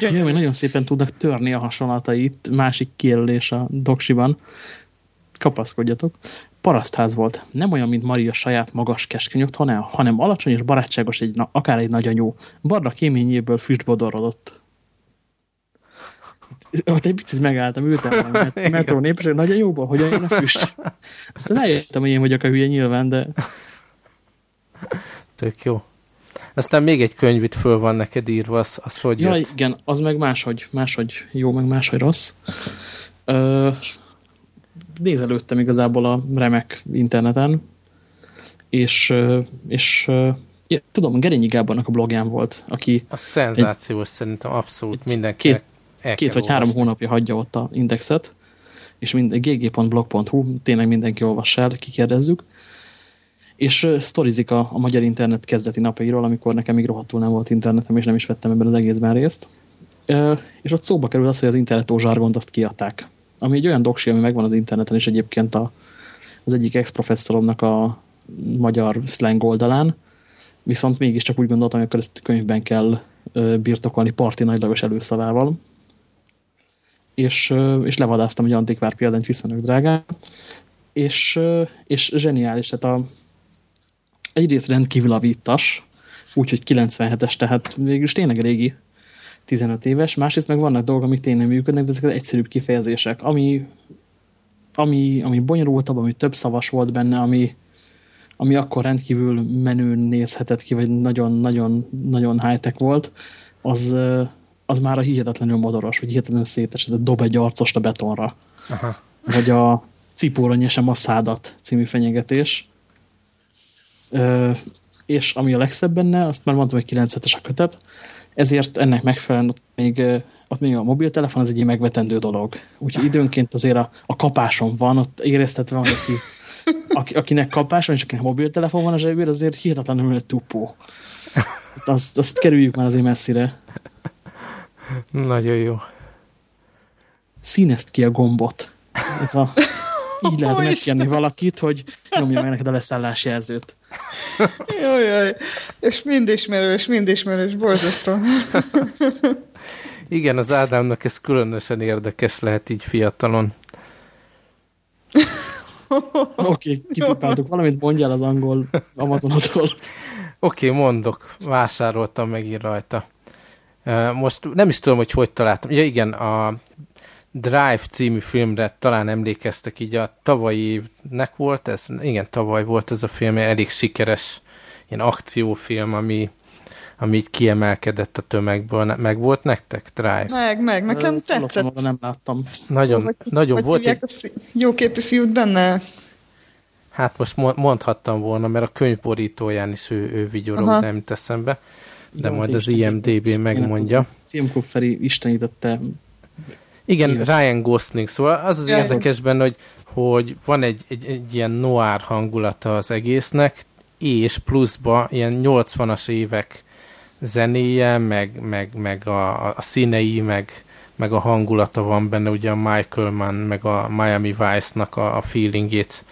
Gyönyörű. nagyon szépen tudnak törni a hasonlatait, másik kijelölés a doksiban. Kapaszkodjatok. Parasztház volt. Nem olyan, mint Maria saját magas keskeny hanem, hanem alacsony és barátságos, egy, akár egy nagyanyú. Barna kéményéből füstbodorodott ott egy picit megálltam, ültem *laughs* a metró népeség, nagyon jóban, hogyan jön a füst. Aztán eljöttem, hogy én vagyok a hülye nyilván, de... Tök jó. Aztán még egy könyv itt föl van neked írva, az, az hogy ja, jött? igen, az meg máshogy, máshogy jó, meg máshogy rossz. Ö, nézelődtem igazából a remek interneten, és, és ja, tudom, Gerényi Gábornak a blogján volt, aki... A szenzációs egy, szerintem abszolút mindenkinek két vagy három hónapja hagyja ott a indexet, és mind, gg.blog.hu, tényleg mindenki olvass el, kikérdezzük, és sztorizik a, a magyar internet kezdeti napjairól, amikor nekem még rohadtul nem volt internetem, és nem is vettem ebben az egészben részt. És ott szóba kerül az, hogy az internetó zsargont azt kiadták. Ami egy olyan doksi, ami megvan az interneten, és egyébként a, az egyik ex-professzoromnak a magyar slang oldalán, viszont mégiscsak úgy gondoltam, hogy akkor ezt könyvben kell birtokolni parti nagylagos előszavával, és, és levadáztam egy antikvár példányt viszonylag drágán, és, és zseniális, tehát a, egyrészt rendkívül a vittas, úgyhogy 97-es, tehát végül tényleg régi, 15 éves, másrészt meg vannak dolgok, amik tényleg működnek, de ezek az egyszerűbb kifejezések, ami, ami, ami bonyolultabb, ami több szavas volt benne, ami, ami akkor rendkívül menőn nézhetett ki, vagy nagyon-nagyon nagyon high-tech volt, az, az már a hihetetlenül modoros, vagy hihetetlenül szétesedett, dob egy arcost a betonra. Aha. Vagy a cipóra nyesem a szádat című fenyegetés. Ö, és ami a legszebb benne, azt már mondtam, hogy 9 a kötet, ezért ennek megfelelően ott még, ott még a mobiltelefon az egy megvetendő dolog. Úgyhogy *laughs* időnként azért a, a kapáson van, ott éreztetve van, aki, aki, akinek kapás van, és akinek mobiltelefon van a zsebében, azért hihetetlenül tupó. Azt, azt kerüljük már azért messzire. Nagyon jó. Színezt ki a gombot. Ez a, így lehet megkérni valakit, hogy nyomja meg neked a leszállás jelzőt. Jaj, jaj. És mind ismerős, mind ismerős, borzasztó. Igen, az Ádámnak ez különösen érdekes lehet így fiatalon. Oké, okay, kipipáltuk valamit, mondjál az angol Amazonotról. Oké, okay, mondok. Vásároltam megint rajta. Most nem is tudom, hogy hogy találtam. Ja igen, a Drive című filmre talán emlékeztek, így a tavalyi évnek volt ez, igen, tavaly volt ez a film, elég sikeres ilyen akciófilm, ami, ami így kiemelkedett a tömegből. Meg volt nektek Drive? Meg, meg, nekem tetszett. Nem láttam. Nagyon, hogy, nagyon hogy volt. Egy... Jó képű fiút benne? Hát most mondhattam volna, mert a könyvborítóján is ő, ő vigyorog, nem teszem be de Jó, majd az IMDB megmondja. Filmkufferi istenítette. Igen, éves. Ryan Gosling, szóval az az ja, érdekes benne, hogy, hogy van egy, egy, egy ilyen noir hangulata az egésznek, és pluszba ilyen 80-as évek zenéje, meg, meg, meg a, a színei, meg, meg a hangulata van benne, ugye a Michael Mann, meg a Miami Vice-nak a, a feelingét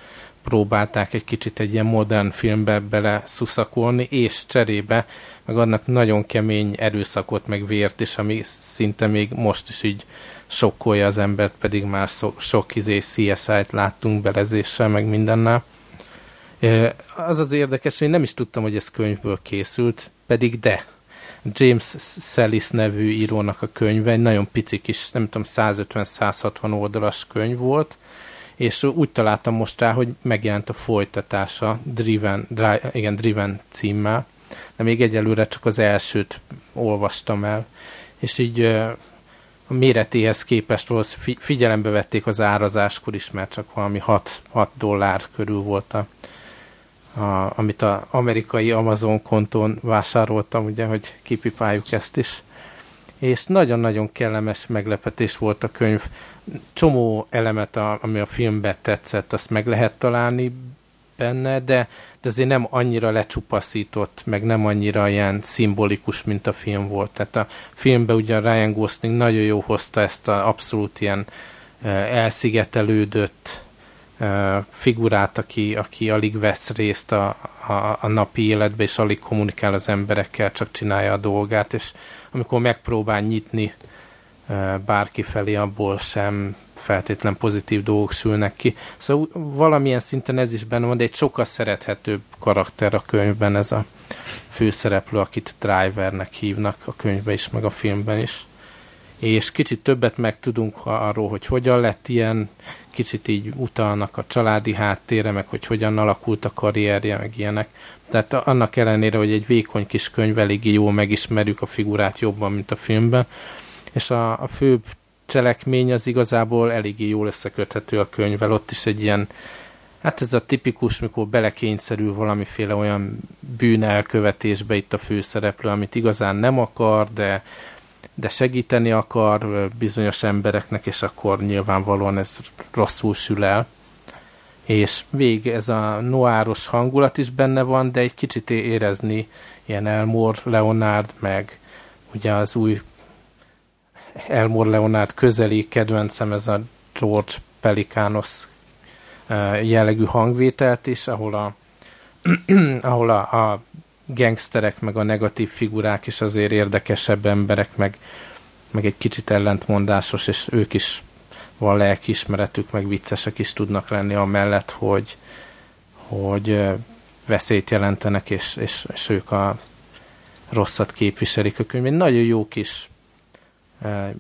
próbálták egy kicsit egy ilyen modern filmbe bele szuszakolni, és cserébe meg adnak nagyon kemény erőszakot, meg vért is, ami szinte még most is így sokkolja az embert, pedig már so, sok izé CSI-t láttunk belezéssel, meg mindennel. Az az érdekes, hogy nem is tudtam, hogy ez könyvből készült, pedig de. James Sellis nevű írónak a könyve, egy nagyon pici kis, nem tudom, 150-160 oldalas könyv volt, és úgy találtam most rá, hogy megjelent a folytatása Driven, Dri, igen, Driven címmel, de még egyelőre csak az elsőt olvastam el, és így a méretéhez képest figyelembe vették az árazáskor is, mert csak valami 6, 6 dollár körül volt a a, amit az amerikai Amazon kontón vásároltam, ugye, hogy kipipáljuk ezt is. És nagyon-nagyon kellemes meglepetés volt a könyv. Csomó elemet, a, ami a filmben tetszett, azt meg lehet találni benne, de, de azért nem annyira lecsupaszított, meg nem annyira ilyen szimbolikus, mint a film volt. Tehát a filmben ugye Ryan Gosling nagyon jó hozta ezt a abszolút ilyen elszigetelődött figurát, aki, aki alig vesz részt a, a, a napi életbe, és alig kommunikál az emberekkel, csak csinálja a dolgát, és amikor megpróbál nyitni bárki felé, abból sem feltétlen pozitív dolgok szülnek ki. Szóval valamilyen szinten ez is benne van, de egy sokkal szerethetőbb karakter a könyvben ez a főszereplő, akit Drivernek hívnak a könyvben is, meg a filmben is. És kicsit többet megtudunk arról, hogy hogyan lett ilyen, kicsit így utalnak a családi háttére, meg hogy hogyan alakult a karrierje, meg ilyenek. Tehát annak ellenére, hogy egy vékony kis könyv eléggé jól megismerjük a figurát jobban, mint a filmben, és a, a fő cselekmény az igazából eléggé jól összeköthető a könyvvel. Ott is egy ilyen, hát ez a tipikus, mikor belekényszerül valamiféle olyan bűn elkövetésbe itt a főszereplő, amit igazán nem akar, de, de segíteni akar bizonyos embereknek, és akkor nyilvánvalóan ez rosszul sül el. És vég ez a noáros hangulat is benne van, de egy kicsit érezni ilyen Elmore Leonard, meg ugye az új Elmore Leonard közeli kedvencem ez a George Pelicanos jellegű hangvételt is, ahol a, *clears throat* ahol a, a gangsterek, meg a negatív figurák is azért érdekesebb emberek, meg, meg egy kicsit ellentmondásos, és ők is van lelkiismeretük, meg viccesek is tudnak lenni amellett, hogy, hogy veszélyt jelentenek, és, és, és ők a rosszat képviselik a könyv. Egy nagyon jó kis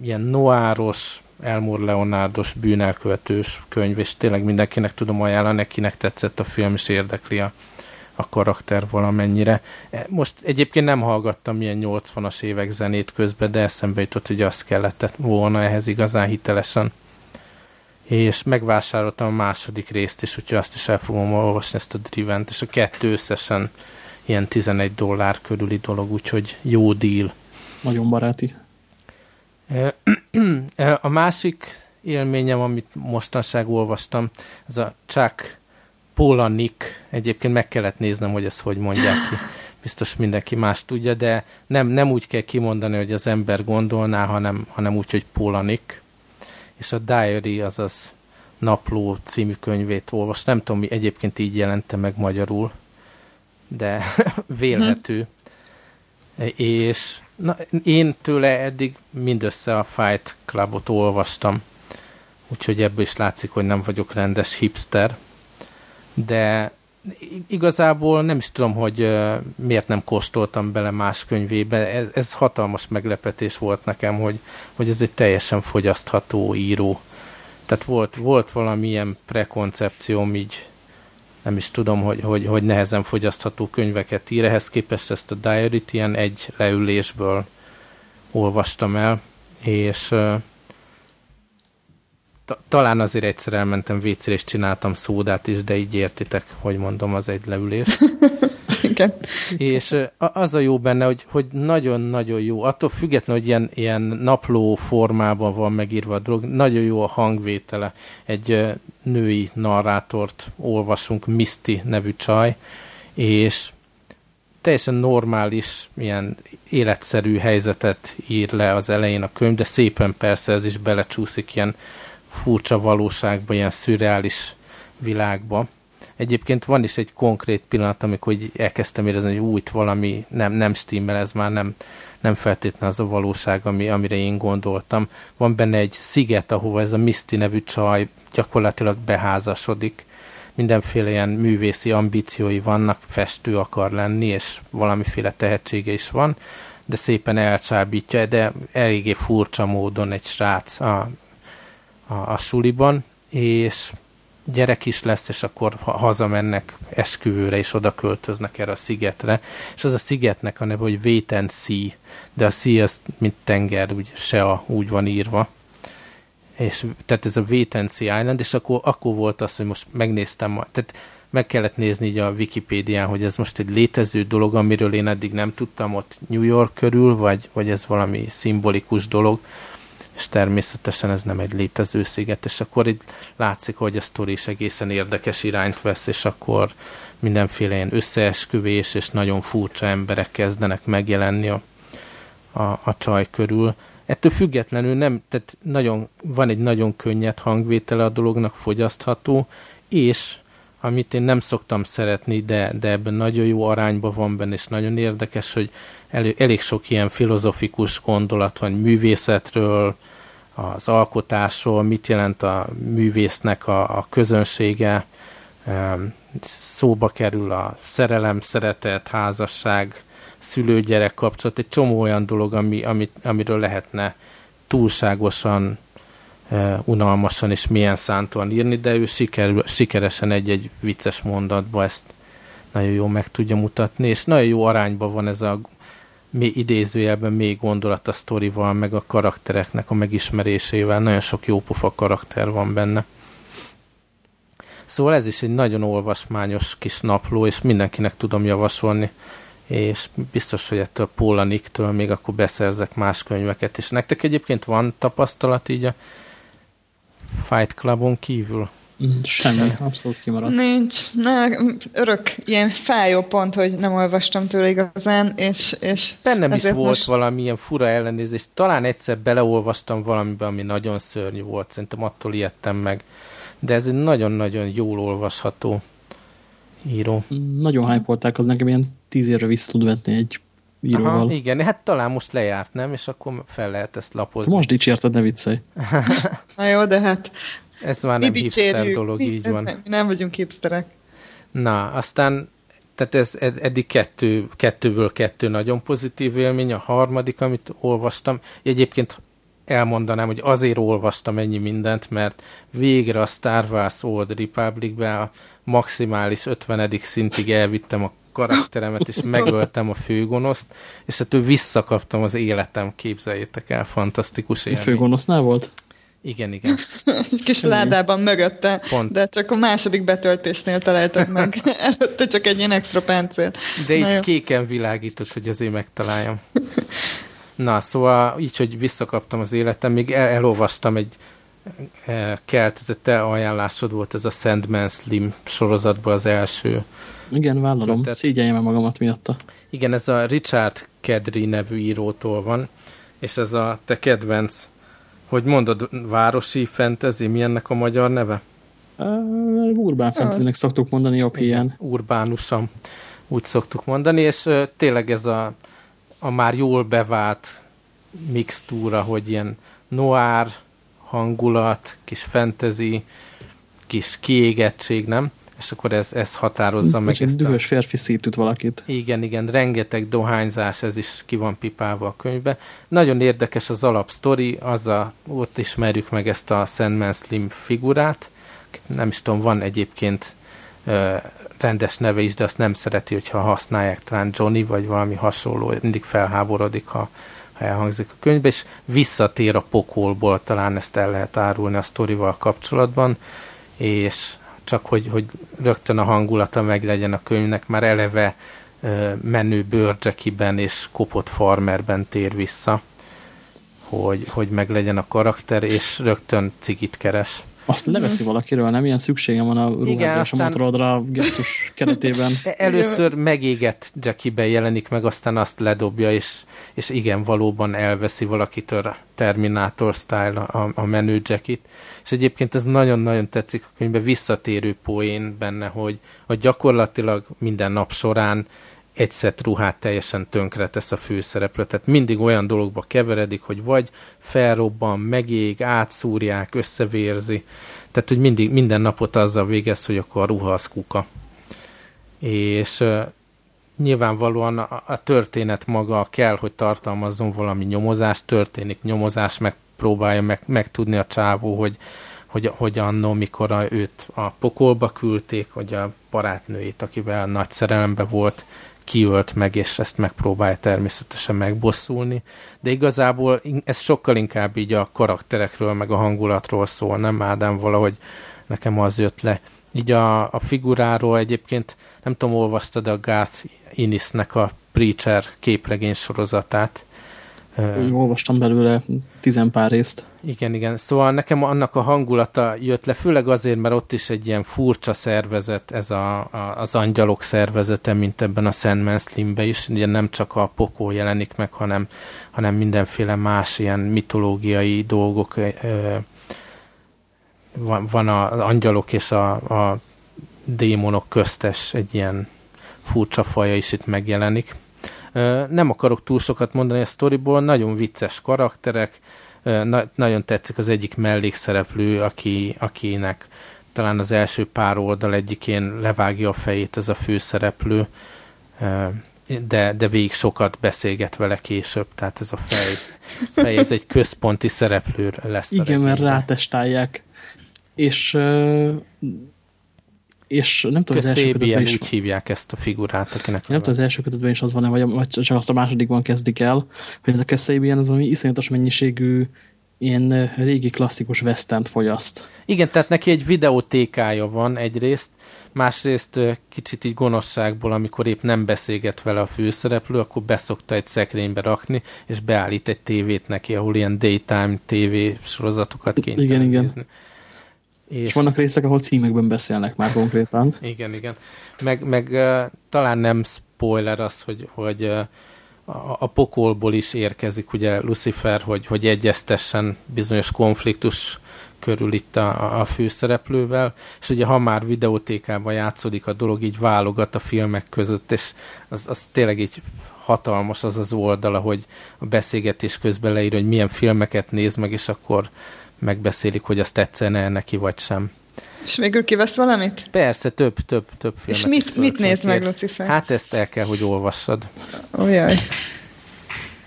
ilyen noáros, Elmore Leonardos bűnelkövetős könyv, és tényleg mindenkinek tudom ajánlani, nekinek tetszett a film, és érdekli a, a karakter valamennyire. E, most egyébként nem hallgattam ilyen 80-as évek zenét közben, de eszembe jutott, hogy azt kellett volna ehhez igazán hitelesen. És megvásároltam a második részt is, úgyhogy azt is el fogom olvasni, ezt a Drivent, és a kettő összesen ilyen 11 dollár körüli dolog, úgyhogy jó deal. Nagyon baráti. A másik élményem, amit mostanság olvastam, ez a Chuck Polanik. Egyébként meg kellett néznem, hogy ezt hogy mondják ki. Biztos mindenki más tudja, de nem, nem úgy kell kimondani, hogy az ember gondolná, hanem, hanem úgy, hogy Polanik. És a Diary, azaz Napló című könyvét olvas. Nem tudom, mi egyébként így jelente meg magyarul, de *laughs* vélhető. Hm. És Na, én tőle eddig mindössze a Fight Clubot olvastam, úgyhogy ebből is látszik, hogy nem vagyok rendes hipster, de igazából nem is tudom, hogy miért nem kóstoltam bele más könyvébe. Ez, ez hatalmas meglepetés volt nekem, hogy, hogy ez egy teljesen fogyasztható író. Tehát volt, volt valamilyen prekoncepcióm így nem is tudom, hogy, hogy, hogy nehezen fogyasztható könyveket ír. Ehhez képest ezt a diary ilyen egy leülésből olvastam el, és ta, talán azért egyszer elmentem vécére, és csináltam szódát is, de így értitek, hogy mondom, az egy leülés. *laughs* Igen. És az a jó benne, hogy, nagyon-nagyon jó, attól függetlenül, hogy ilyen, ilyen napló formában van megírva a dolog, nagyon jó a hangvétele. Egy női narrátort olvasunk, Misty nevű csaj, és teljesen normális, ilyen életszerű helyzetet ír le az elején a könyv, de szépen persze ez is belecsúszik ilyen furcsa valóságba, ilyen szürreális világba. Egyébként van is egy konkrét pillanat, amikor így elkezdtem érezni, hogy úgy valami nem, nem stimmel, ez már nem, nem feltétlenül az a valóság, ami, amire én gondoltam. Van benne egy sziget, ahova ez a Misty nevű csaj gyakorlatilag beházasodik. Mindenféle ilyen művészi ambíciói vannak, festő akar lenni, és valamiféle tehetsége is van, de szépen elcsábítja, de eléggé furcsa módon egy srác a, a, a suliban, és gyerek is lesz, és akkor hazamennek esküvőre, és oda költöznek erre a szigetre. És az a szigetnek a neve, hogy Wait and See, de a Sea az, mint tenger, úgy, se a, úgy van írva. És tehát ez a Wait and See Island, és akkor, akkor volt az, hogy most megnéztem, tehát meg kellett nézni így a Wikipédián, hogy ez most egy létező dolog, amiről én eddig nem tudtam ott New York körül, vagy, vagy ez valami szimbolikus dolog, és természetesen ez nem egy létező sziget, és akkor itt látszik, hogy a sztori is egészen érdekes irányt vesz, és akkor mindenféle ilyen összeesküvés, és nagyon furcsa emberek kezdenek megjelenni a, a, a csaj körül. Ettől függetlenül nem, tehát nagyon, van egy nagyon könnyed hangvétele a dolognak, fogyasztható, és amit én nem szoktam szeretni, de, de ebben nagyon jó arányban van benne, és nagyon érdekes, hogy elég, elég sok ilyen filozofikus gondolat van művészetről, az alkotásról, mit jelent a művésznek a, a közönsége, szóba kerül a szerelem, szeretet, házasság, szülő-gyerek kapcsolat, egy csomó olyan dolog, ami, ami, amiről lehetne túlságosan unalmasan és milyen szántóan írni, de ő sikerül, sikeresen egy-egy vicces mondatba ezt nagyon jól meg tudja mutatni, és nagyon jó arányban van ez a mély idézőjelben még gondolat a sztorival, meg a karaktereknek a megismerésével. Nagyon sok jópofa karakter van benne. Szóval ez is egy nagyon olvasmányos kis napló, és mindenkinek tudom javasolni, és biztos, hogy ettől Paula Nick-től még akkor beszerzek más könyveket, és nektek egyébként van tapasztalat így a Fight Clubon kívül? Mm, semmi, abszolút kimaradt. Nincs. Ne, örök ilyen fájó pont, hogy nem olvastam tőle igazán, és, és Bennem is volt most... valamilyen fura ellenézés. Talán egyszer beleolvastam valamiben, ami nagyon szörnyű volt. Szerintem attól ijedtem meg. De ez egy nagyon-nagyon jól olvasható író. Nagyon hype az nekem ilyen tíz évre vissza tud vetni egy íróval. Aha, igen, hát talán most lejárt, nem? És akkor fel lehet ezt lapozni. Most dicsérted, ne viccelj. *laughs* Na jó, de hát ez már nem hipster dolog, mi, így van. Nem, mi nem vagyunk hipsterek. Na, aztán tehát ez eddig kettő, kettőből kettő nagyon pozitív élmény, a harmadik, amit olvastam, egyébként elmondanám, hogy azért olvastam ennyi mindent, mert végre a Star Wars Old Republic-be a maximális 50. szintig elvittem a karakteremet, és *laughs* megöltem a főgonoszt, és hát ő visszakaptam az életem, képzeljétek el, fantasztikus élmény. A főgonosznál volt? Igen, *laughs* igen. Egy kis ládában mögötte, Pont. de csak a második betöltésnél találtak meg. *laughs* Előtte csak egy ilyen extra páncél. De így kéken világított, hogy azért megtaláljam. Na, szóval így, hogy visszakaptam az életem, még el, elolvastam egy e, kelt, ez a te ajánlásod volt, ez a Sandman Slim sorozatból az első. Igen, vállalom, kötet. szégyeljem magamat miatta. Igen, ez a Richard Kedri nevű írótól van, és ez a te kedvenc hogy mondod, városi fantasy, mi ennek a magyar neve? Uh, urbán fantasynek szoktuk mondani jobb ilyen. Urbánusan, úgy szoktuk mondani, és uh, tényleg ez a, a már jól bevált mixtúra, hogy ilyen noir hangulat, kis fantasy, kis kiégettség, nem? És akkor ez, ez határozza Mint meg ezt dühös a... férfi szítűt valakit. Igen, igen, rengeteg dohányzás, ez is ki van pipálva a könyvbe. Nagyon érdekes az alapsztori, az a, ott ismerjük meg ezt a Sandman Slim figurát, nem is tudom, van egyébként ö, rendes neve is, de azt nem szereti, hogyha használják, talán Johnny, vagy valami hasonló, mindig felháborodik, ha, ha elhangzik a könyvbe, és visszatér a pokolból, talán ezt el lehet árulni a sztorival kapcsolatban, és csak hogy, hogy rögtön a hangulata meg legyen a könyvnek, már eleve menő bőrcsekiben és kopott farmerben tér vissza, hogy, hogy meg legyen a karakter, és rögtön cigit keres. Azt leveszi valakiről, nem ilyen szükségem van a ruházás aztán... a motorodra gesztus *laughs* keretében. E- először megégett Jackie-ben jelenik meg, aztán azt ledobja, és, és igen, valóban elveszi valakitől a Terminator style a, a menő Jackie-t. És egyébként ez nagyon-nagyon tetszik a könyvben, visszatérő poén benne, hogy, hogy gyakorlatilag minden nap során egy szett ruhát teljesen tönkre tesz a főszereplő. Tehát mindig olyan dologba keveredik, hogy vagy felrobban, megég, átszúrják, összevérzi. Tehát, hogy mindig, minden napot azzal végez, hogy akkor a ruha az kuka. És uh, nyilvánvalóan a, a történet maga kell, hogy tartalmazzon valami nyomozást, történik nyomozás, megpróbálja meg, megtudni a csávó, hogy, hogy, hogy annó, mikor a, őt a pokolba küldték, hogy a barátnőit, akivel nagy szerelembe volt, kiölt meg, és ezt megpróbálja természetesen megbosszulni. De igazából ez sokkal inkább így a karakterekről, meg a hangulatról szól, nem Ádám? Valahogy nekem az jött le. így a, a figuráról egyébként, nem tudom, olvastad a Garth Innisnek a Preacher képregény sorozatát, Uh, olvastam belőle tizenpár részt. Igen, igen. Szóval nekem annak a hangulata jött le, főleg azért, mert ott is egy ilyen furcsa szervezet, ez a, a, az angyalok szervezete, mint ebben a Sandman Slimbe is. Ugye nem csak a pokó jelenik meg, hanem, hanem mindenféle más ilyen mitológiai dolgok. Van, van az angyalok és a, a démonok köztes egy ilyen furcsa faja is itt megjelenik. Nem akarok túl sokat mondani a sztoriból, nagyon vicces karakterek, na, nagyon tetszik az egyik mellékszereplő, aki, akinek talán az első pár oldal egyikén levágja a fejét ez a főszereplő, de, de végig sokat beszélget vele később, tehát ez a fej, fej ez egy központi szereplő lesz. Igen, mert rátestálják, és és nem tudom, az első kötetben is... úgy hívják ezt a figurát, akinek... Nem tudom, az első kötetben is az van-e, vagy, vagy csak azt a másodikban kezdik el, hogy ez a Kasabian az valami iszonyatos mennyiségű ilyen régi klasszikus western fogyaszt. Igen, tehát neki egy videótékája van egyrészt, másrészt kicsit így gonoszságból, amikor épp nem beszélget vele a főszereplő, akkor beszokta egy szekrénybe rakni, és beállít egy tévét neki, ahol ilyen daytime TV sorozatokat kénytelen igen, igen. És, és vannak részek, ahol címekben beszélnek már konkrétan. *laughs* igen, igen. Meg, meg uh, talán nem spoiler az, hogy, hogy uh, a, a pokolból is érkezik ugye Lucifer, hogy, hogy egyeztessen bizonyos konfliktus körül itt a, a főszereplővel, és ugye ha már videótékában játszódik a dolog, így válogat a filmek között, és az, az tényleg így hatalmas az az oldala, hogy a beszélgetés közben leír, hogy milyen filmeket néz meg, és akkor megbeszélik, hogy azt tetszene neki, vagy sem. És végül kivesz valamit? Persze, több, több, több filmet És mit, mit néz meg, Lucifer? Hát ezt el kell, hogy olvassad. Ojaj.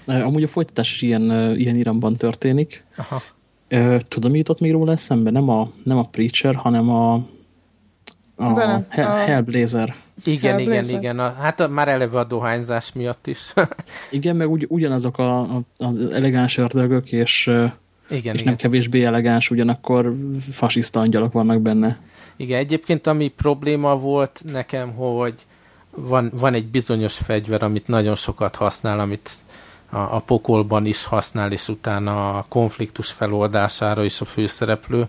Amúgy a folytatás is ilyen, ilyen iramban történik. Aha. Tudom, mi jutott még róla eszembe? Nem a, nem a Preacher, hanem a, a, Bele, a Hellblazer. Igen, Hellblazer. igen, igen. A, hát már eleve a dohányzás miatt is. igen, meg ugy, ugyanazok a, a, az elegáns ördögök, és igen, és igen. nem kevésbé elegáns, ugyanakkor fasiszta angyalok vannak benne. Igen, egyébként ami probléma volt nekem, hogy van, van egy bizonyos fegyver, amit nagyon sokat használ, amit a, a pokolban is használ, és utána a konfliktus feloldására is a főszereplő,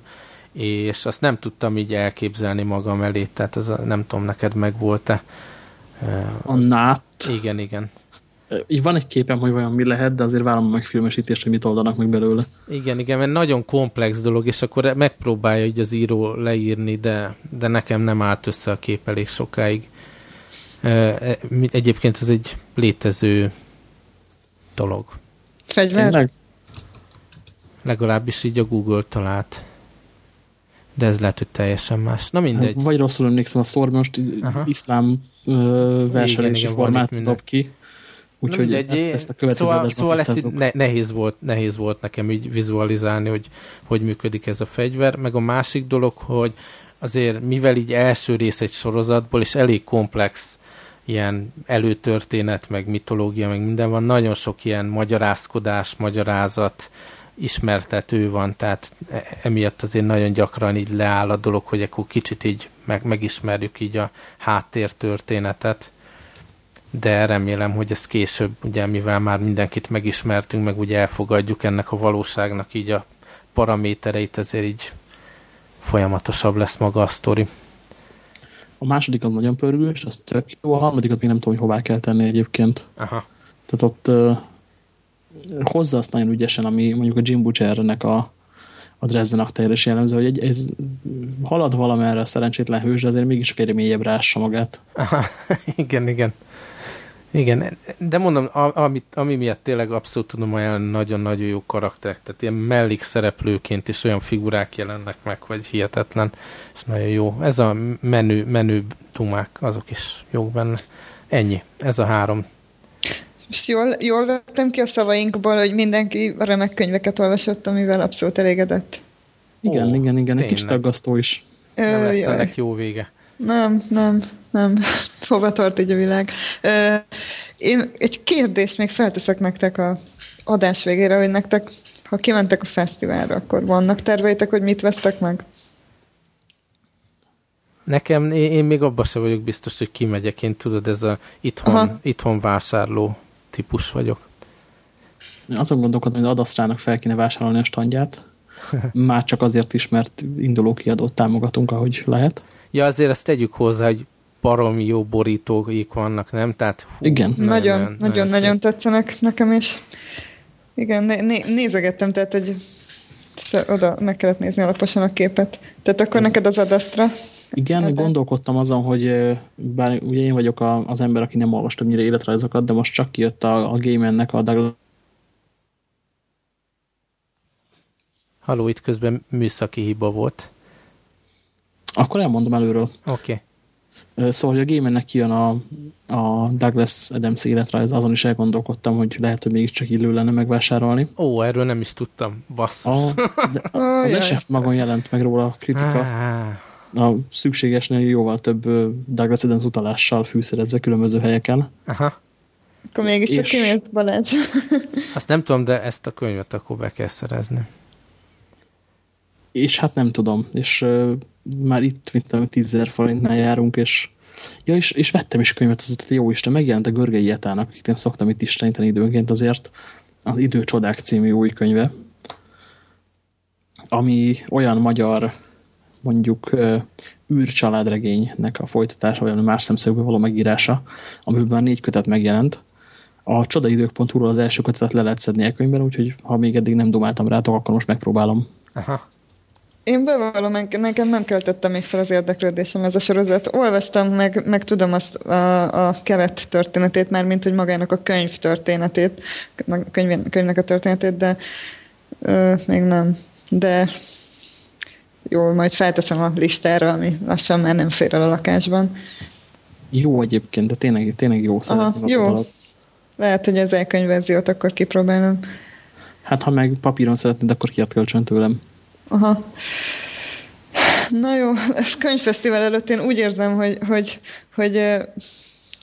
és azt nem tudtam így elképzelni magam elé, tehát ez a, nem tudom, neked meg volt-e. A nát. Igen, igen. Így van egy képem, hogy vajon mi lehet, de azért várom a megfilmesítést, hogy mit oldanak meg belőle. Igen, igen, mert nagyon komplex dolog, és akkor megpróbálja így az író leírni, de, de nekem nem állt össze a kép elég sokáig. E, egyébként ez egy létező dolog. Fegyver? Tényleg? Legalábbis így a Google talált. De ez lehet, hogy teljesen más. Na mindegy. Hát, vagy rosszul emlékszem, a szor most Aha. iszlám versenyési formát dob ki. Úgyhogy egy, ezt a következő Szóval, szóval ezt így ne, nehéz, volt, nehéz volt nekem így vizualizálni, hogy hogy működik ez a fegyver. Meg a másik dolog, hogy azért mivel így első rész egy sorozatból, és elég komplex ilyen előtörténet, meg mitológia, meg minden van, nagyon sok ilyen magyarázkodás, magyarázat, ismertető van, tehát e, emiatt azért nagyon gyakran így leáll a dolog, hogy akkor kicsit így meg, megismerjük így a háttértörténetet de remélem, hogy ez később, ugye mivel már mindenkit megismertünk, meg ugye elfogadjuk ennek a valóságnak így a paramétereit, ezért így folyamatosabb lesz maga a sztori. A másodikat nagyon pörgős, az tök jó, a harmadikat még nem tudom, hogy hová kell tenni egyébként. Aha. Tehát ott uh, hozza azt nagyon ügyesen, ami mondjuk a Jim Butchernek a, a Dresden aktájára is jellemző, hogy egy, ez halad valamerre a szerencsétlen hős, de azért mégis egyre mélyebb rássa magát. Aha, *laughs* igen, igen. Igen, de mondom, ami, ami miatt tényleg abszolút tudom ajánlani, nagyon-nagyon jó karakterek, tehát ilyen mellékszereplőként is olyan figurák jelennek meg, vagy hihetetlen, és nagyon jó. Ez a menő, menő tumák, azok is jók benne. Ennyi, ez a három. És jól, jól vettem ki a szavainkból, hogy mindenki remek könyveket olvasott, amivel abszolút elégedett. Igen, Ó, igen, igen, egy kis taggasztó is. Nem lesz ennek jó vége. Nem, nem, nem. *laughs* Hova tart így a világ? Én egy kérdést még felteszek nektek a adás végére, hogy nektek, ha kimentek a fesztiválra, akkor vannak terveitek, hogy mit vesztek meg? Nekem, én, én még abban sem vagyok biztos, hogy kimegyek. Én tudod, ez a itthon, itthon vásárló típus vagyok. Azon gondolkodom, hogy Adasztrának fel kéne vásárolni a standját. *laughs* Már csak azért is, mert induló kiadót támogatunk, ahogy lehet. Ja, azért ezt tegyük hozzá, hogy baromi jó borítóik vannak, nem? Tehát, hú, Igen. Nagyon, nagyon, nagyon, nagyon tetszenek nekem is. Igen, né né nézegettem, tehát, hogy oda meg kellett nézni alaposan a képet. Tehát akkor neked az Adastra. Igen, hát, gondolkodtam azon, hogy bár ugye én vagyok a, az ember, aki nem olvas többnyire életrajzokat, de most csak kijött a, a Game-ennek a Douglas Haló, itt közben műszaki hiba volt. Akkor elmondom előről. Oké. Okay. Szóval, hogy a Game-ennek kijön a, a Douglas Adams életrajz, azon is elgondolkodtam, hogy lehet, hogy mégiscsak illő lenne megvásárolni. Ó, erről nem is tudtam, basszus. A, *laughs* az, az SF magon jelent meg róla a kritika. Ah. A szükségesnél jóval több Douglas Adams utalással fűszerezve különböző helyeken. Aha. Akkor mégis csak kimész, Balázs. Azt nem tudom, de ezt a könyvet akkor be kell szerezni és hát nem tudom, és uh, már itt, mint tudom, 10 forintnál járunk, és ja, és, és vettem is könyvet, az utat, jó Isten, megjelent a Görgei Etának, akit én szoktam itt isteníteni időnként azért, az Időcsodák című új könyve, ami olyan magyar, mondjuk űrcsaládregénynek a folytatása, vagy más szemszögből való megírása, amiből már négy kötet megjelent. A csodaidők.hu-ról az első kötetet le lehet szedni a könyvben, úgyhogy ha még eddig nem domáltam rátok, akkor most megpróbálom. Aha. Én bevallom, nekem nem keltette még fel az érdeklődésem ez a sorozat. Olvastam, meg, meg tudom azt a, a kelet történetét, már mint hogy magának a könyv történetét, a könyv, könyvnek a történetét, de ö, még nem. De jó, majd felteszem a listára, ami lassan már nem fér el a lakásban. Jó egyébként, de tényleg, tényleg jó Aha, jó. Lehet, hogy az elkönyvverziót akkor kipróbálom. Hát, ha meg papíron szeretnéd, akkor kiad kölcsön tőlem. Aha. Na jó, ez könyvfesztivál előtt én úgy érzem, hogy, hogy, hogy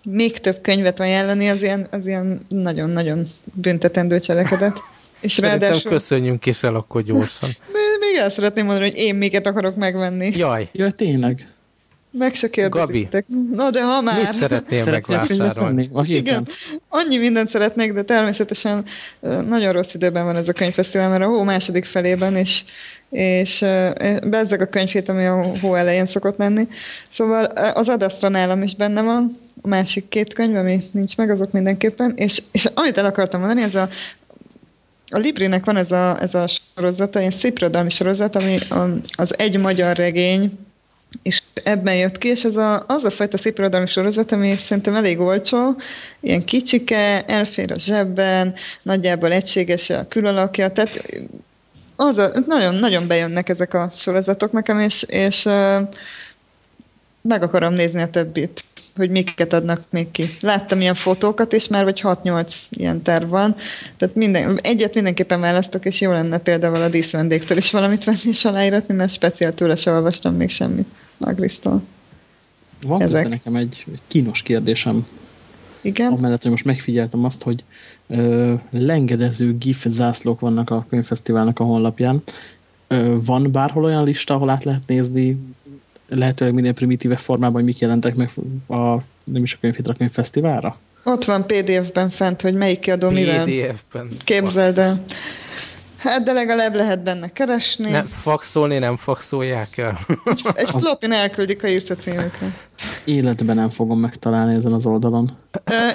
még több könyvet ajánlani, az ilyen, az ilyen nagyon-nagyon büntetendő cselekedet. És Szerintem ráadásul... köszönjünk is el akkor gyorsan. Még el szeretném mondani, hogy én miket akarok megvenni. Jaj. Jaj, tényleg. Meg se kérdezitek. Na de ha már... Mit szeretnél megvásárolni? Igen, annyi mindent szeretnék, de természetesen nagyon rossz időben van ez a könyvfesztivál, mert a hó második felében, és és bezzeg a könyvét, ami a hó elején szokott lenni. Szóval az Adastra nálam is benne van, a másik két könyv, ami nincs meg, azok mindenképpen, és, és amit el akartam mondani, ez a a Librinek van ez a, ez a sorozata, ilyen szépirodalmi sorozat, ami az egy magyar regény, és ebben jött ki, és ez a, az a fajta szépirodalmi sorozat, ami szerintem elég olcsó, ilyen kicsike, elfér a zsebben, nagyjából egységes a külalakja, tehát az a, nagyon, nagyon bejönnek ezek a sorozatok nekem, és, és meg akarom nézni a többit, hogy miket adnak még ki. Láttam ilyen fotókat, és már vagy 6-8 ilyen terv van. Tehát minden, egyet mindenképpen választok, és jó lenne például a díszvendégtől is valamit venni és aláíratni, mert speciál tőle se olvastam még semmit Agrisztól. Van Ezek. nekem egy, egy kínos kérdésem. Igen? Amellett, hogy most megfigyeltem azt, hogy ö, lengedező GIF zászlók vannak a könyvfesztiválnak a honlapján. Ö, van bárhol olyan lista, ahol át lehet nézni lehetőleg minél primitíve formában, hogy mik jelentek meg a, nem is a könyvhétre, a könyvfesztiválra? Ott van PDF-ben fent, hogy melyik kiadó mivel. PDF-ben. Képzeld el. Hát, de legalább lehet benne keresni. Nem, faxolni nem faxolják el. *laughs* Egy flopin elküldik, a írsz a. Életben nem fogom megtalálni ezen az oldalon.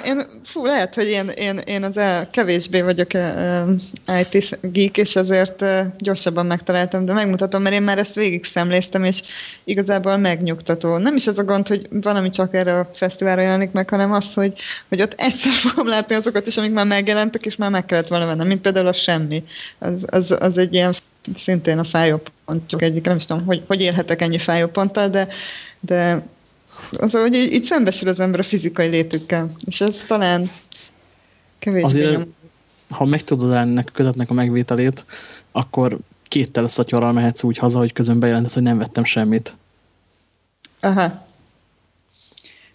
Én, fú, lehet, hogy én, én, én az el, kevésbé vagyok uh, IT geek, és azért uh, gyorsabban megtaláltam, de megmutatom, mert én már ezt végig szemléztem, és igazából megnyugtató. Nem is az a gond, hogy van, ami csak erre a fesztiválra jelenik meg, hanem az, hogy, hogy ott egyszer *laughs* fogom látni azokat is, amik már megjelentek, és már meg kellett volna vennem, mint például a semmi. Az, az, az egy ilyen szintén a fájó pontok egyik, nem is tudom, hogy, hogy élhetek ennyi fájó ponttal, de, de az, hogy így, így szembesül az ember a fizikai létükkel, és ez talán kevésbé Azért, nem. ha meg tudod ennek a kötetnek a megvételét, akkor két teleszatyorral mehetsz úgy haza, hogy közön bejelentett, hogy nem vettem semmit. Aha.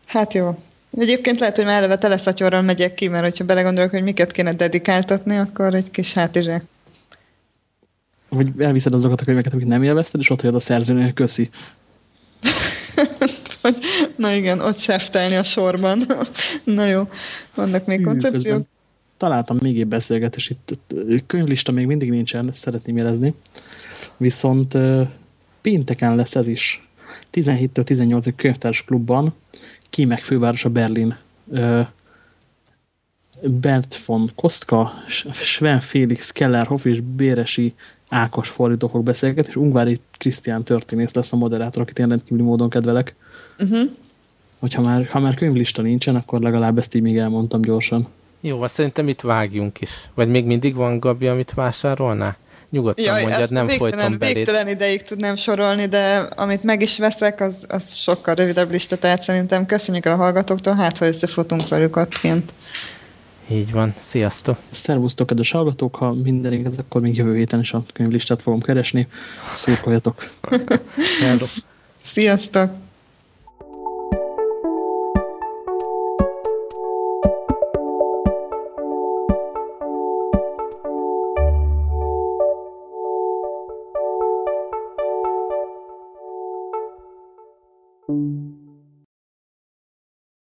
Hát jó. Egyébként lehet, hogy már eleve teleszatyorral megyek ki, mert hogyha belegondolok, hogy miket kéne dedikáltatni, akkor egy kis hátizsák. Vagy elviszed azokat a könyveket, amik nem élvezted, és ott hagyod a szerzőnél, hogy köszi. *laughs* Na igen, ott seftelni a sorban. *laughs* Na jó, vannak még koncepciók. Találtam még egy beszélgetés, itt könyvlista még mindig nincsen, szeretném jelezni. Viszont pénteken lesz ez is. 17-től 18-ig könyvtárs klubban, ki meg fővárosa Berlin. Bert von Kostka, Sven Felix Kellerhoff és Béresi Ákos fordító fog beszélgetni, és Ungvári Krisztián történész lesz a moderátor, akit én rendkívüli módon kedvelek. Uh mhm. -huh. Hogyha már, ha már könyvlista nincsen, akkor legalább ezt így még elmondtam gyorsan. Jó, azt szerintem itt vágjunk is. Vagy még mindig van Gabi, amit vásárolná? Nyugodtan Jaj, mondjad, nem végtelen, folyton belét. Végtelen ideig tudnám sorolni, de amit meg is veszek, az, az sokkal rövidebb lista, tehát szerintem köszönjük a hallgatóktól, hát ha összefutunk velük ott kint. Így van, sziasztok! Szervusztok, kedves hallgatók, ha minden igaz, akkor még jövő héten is a könyvlistát fogom keresni. Szurkoljatok! *laughs* Sziasztok!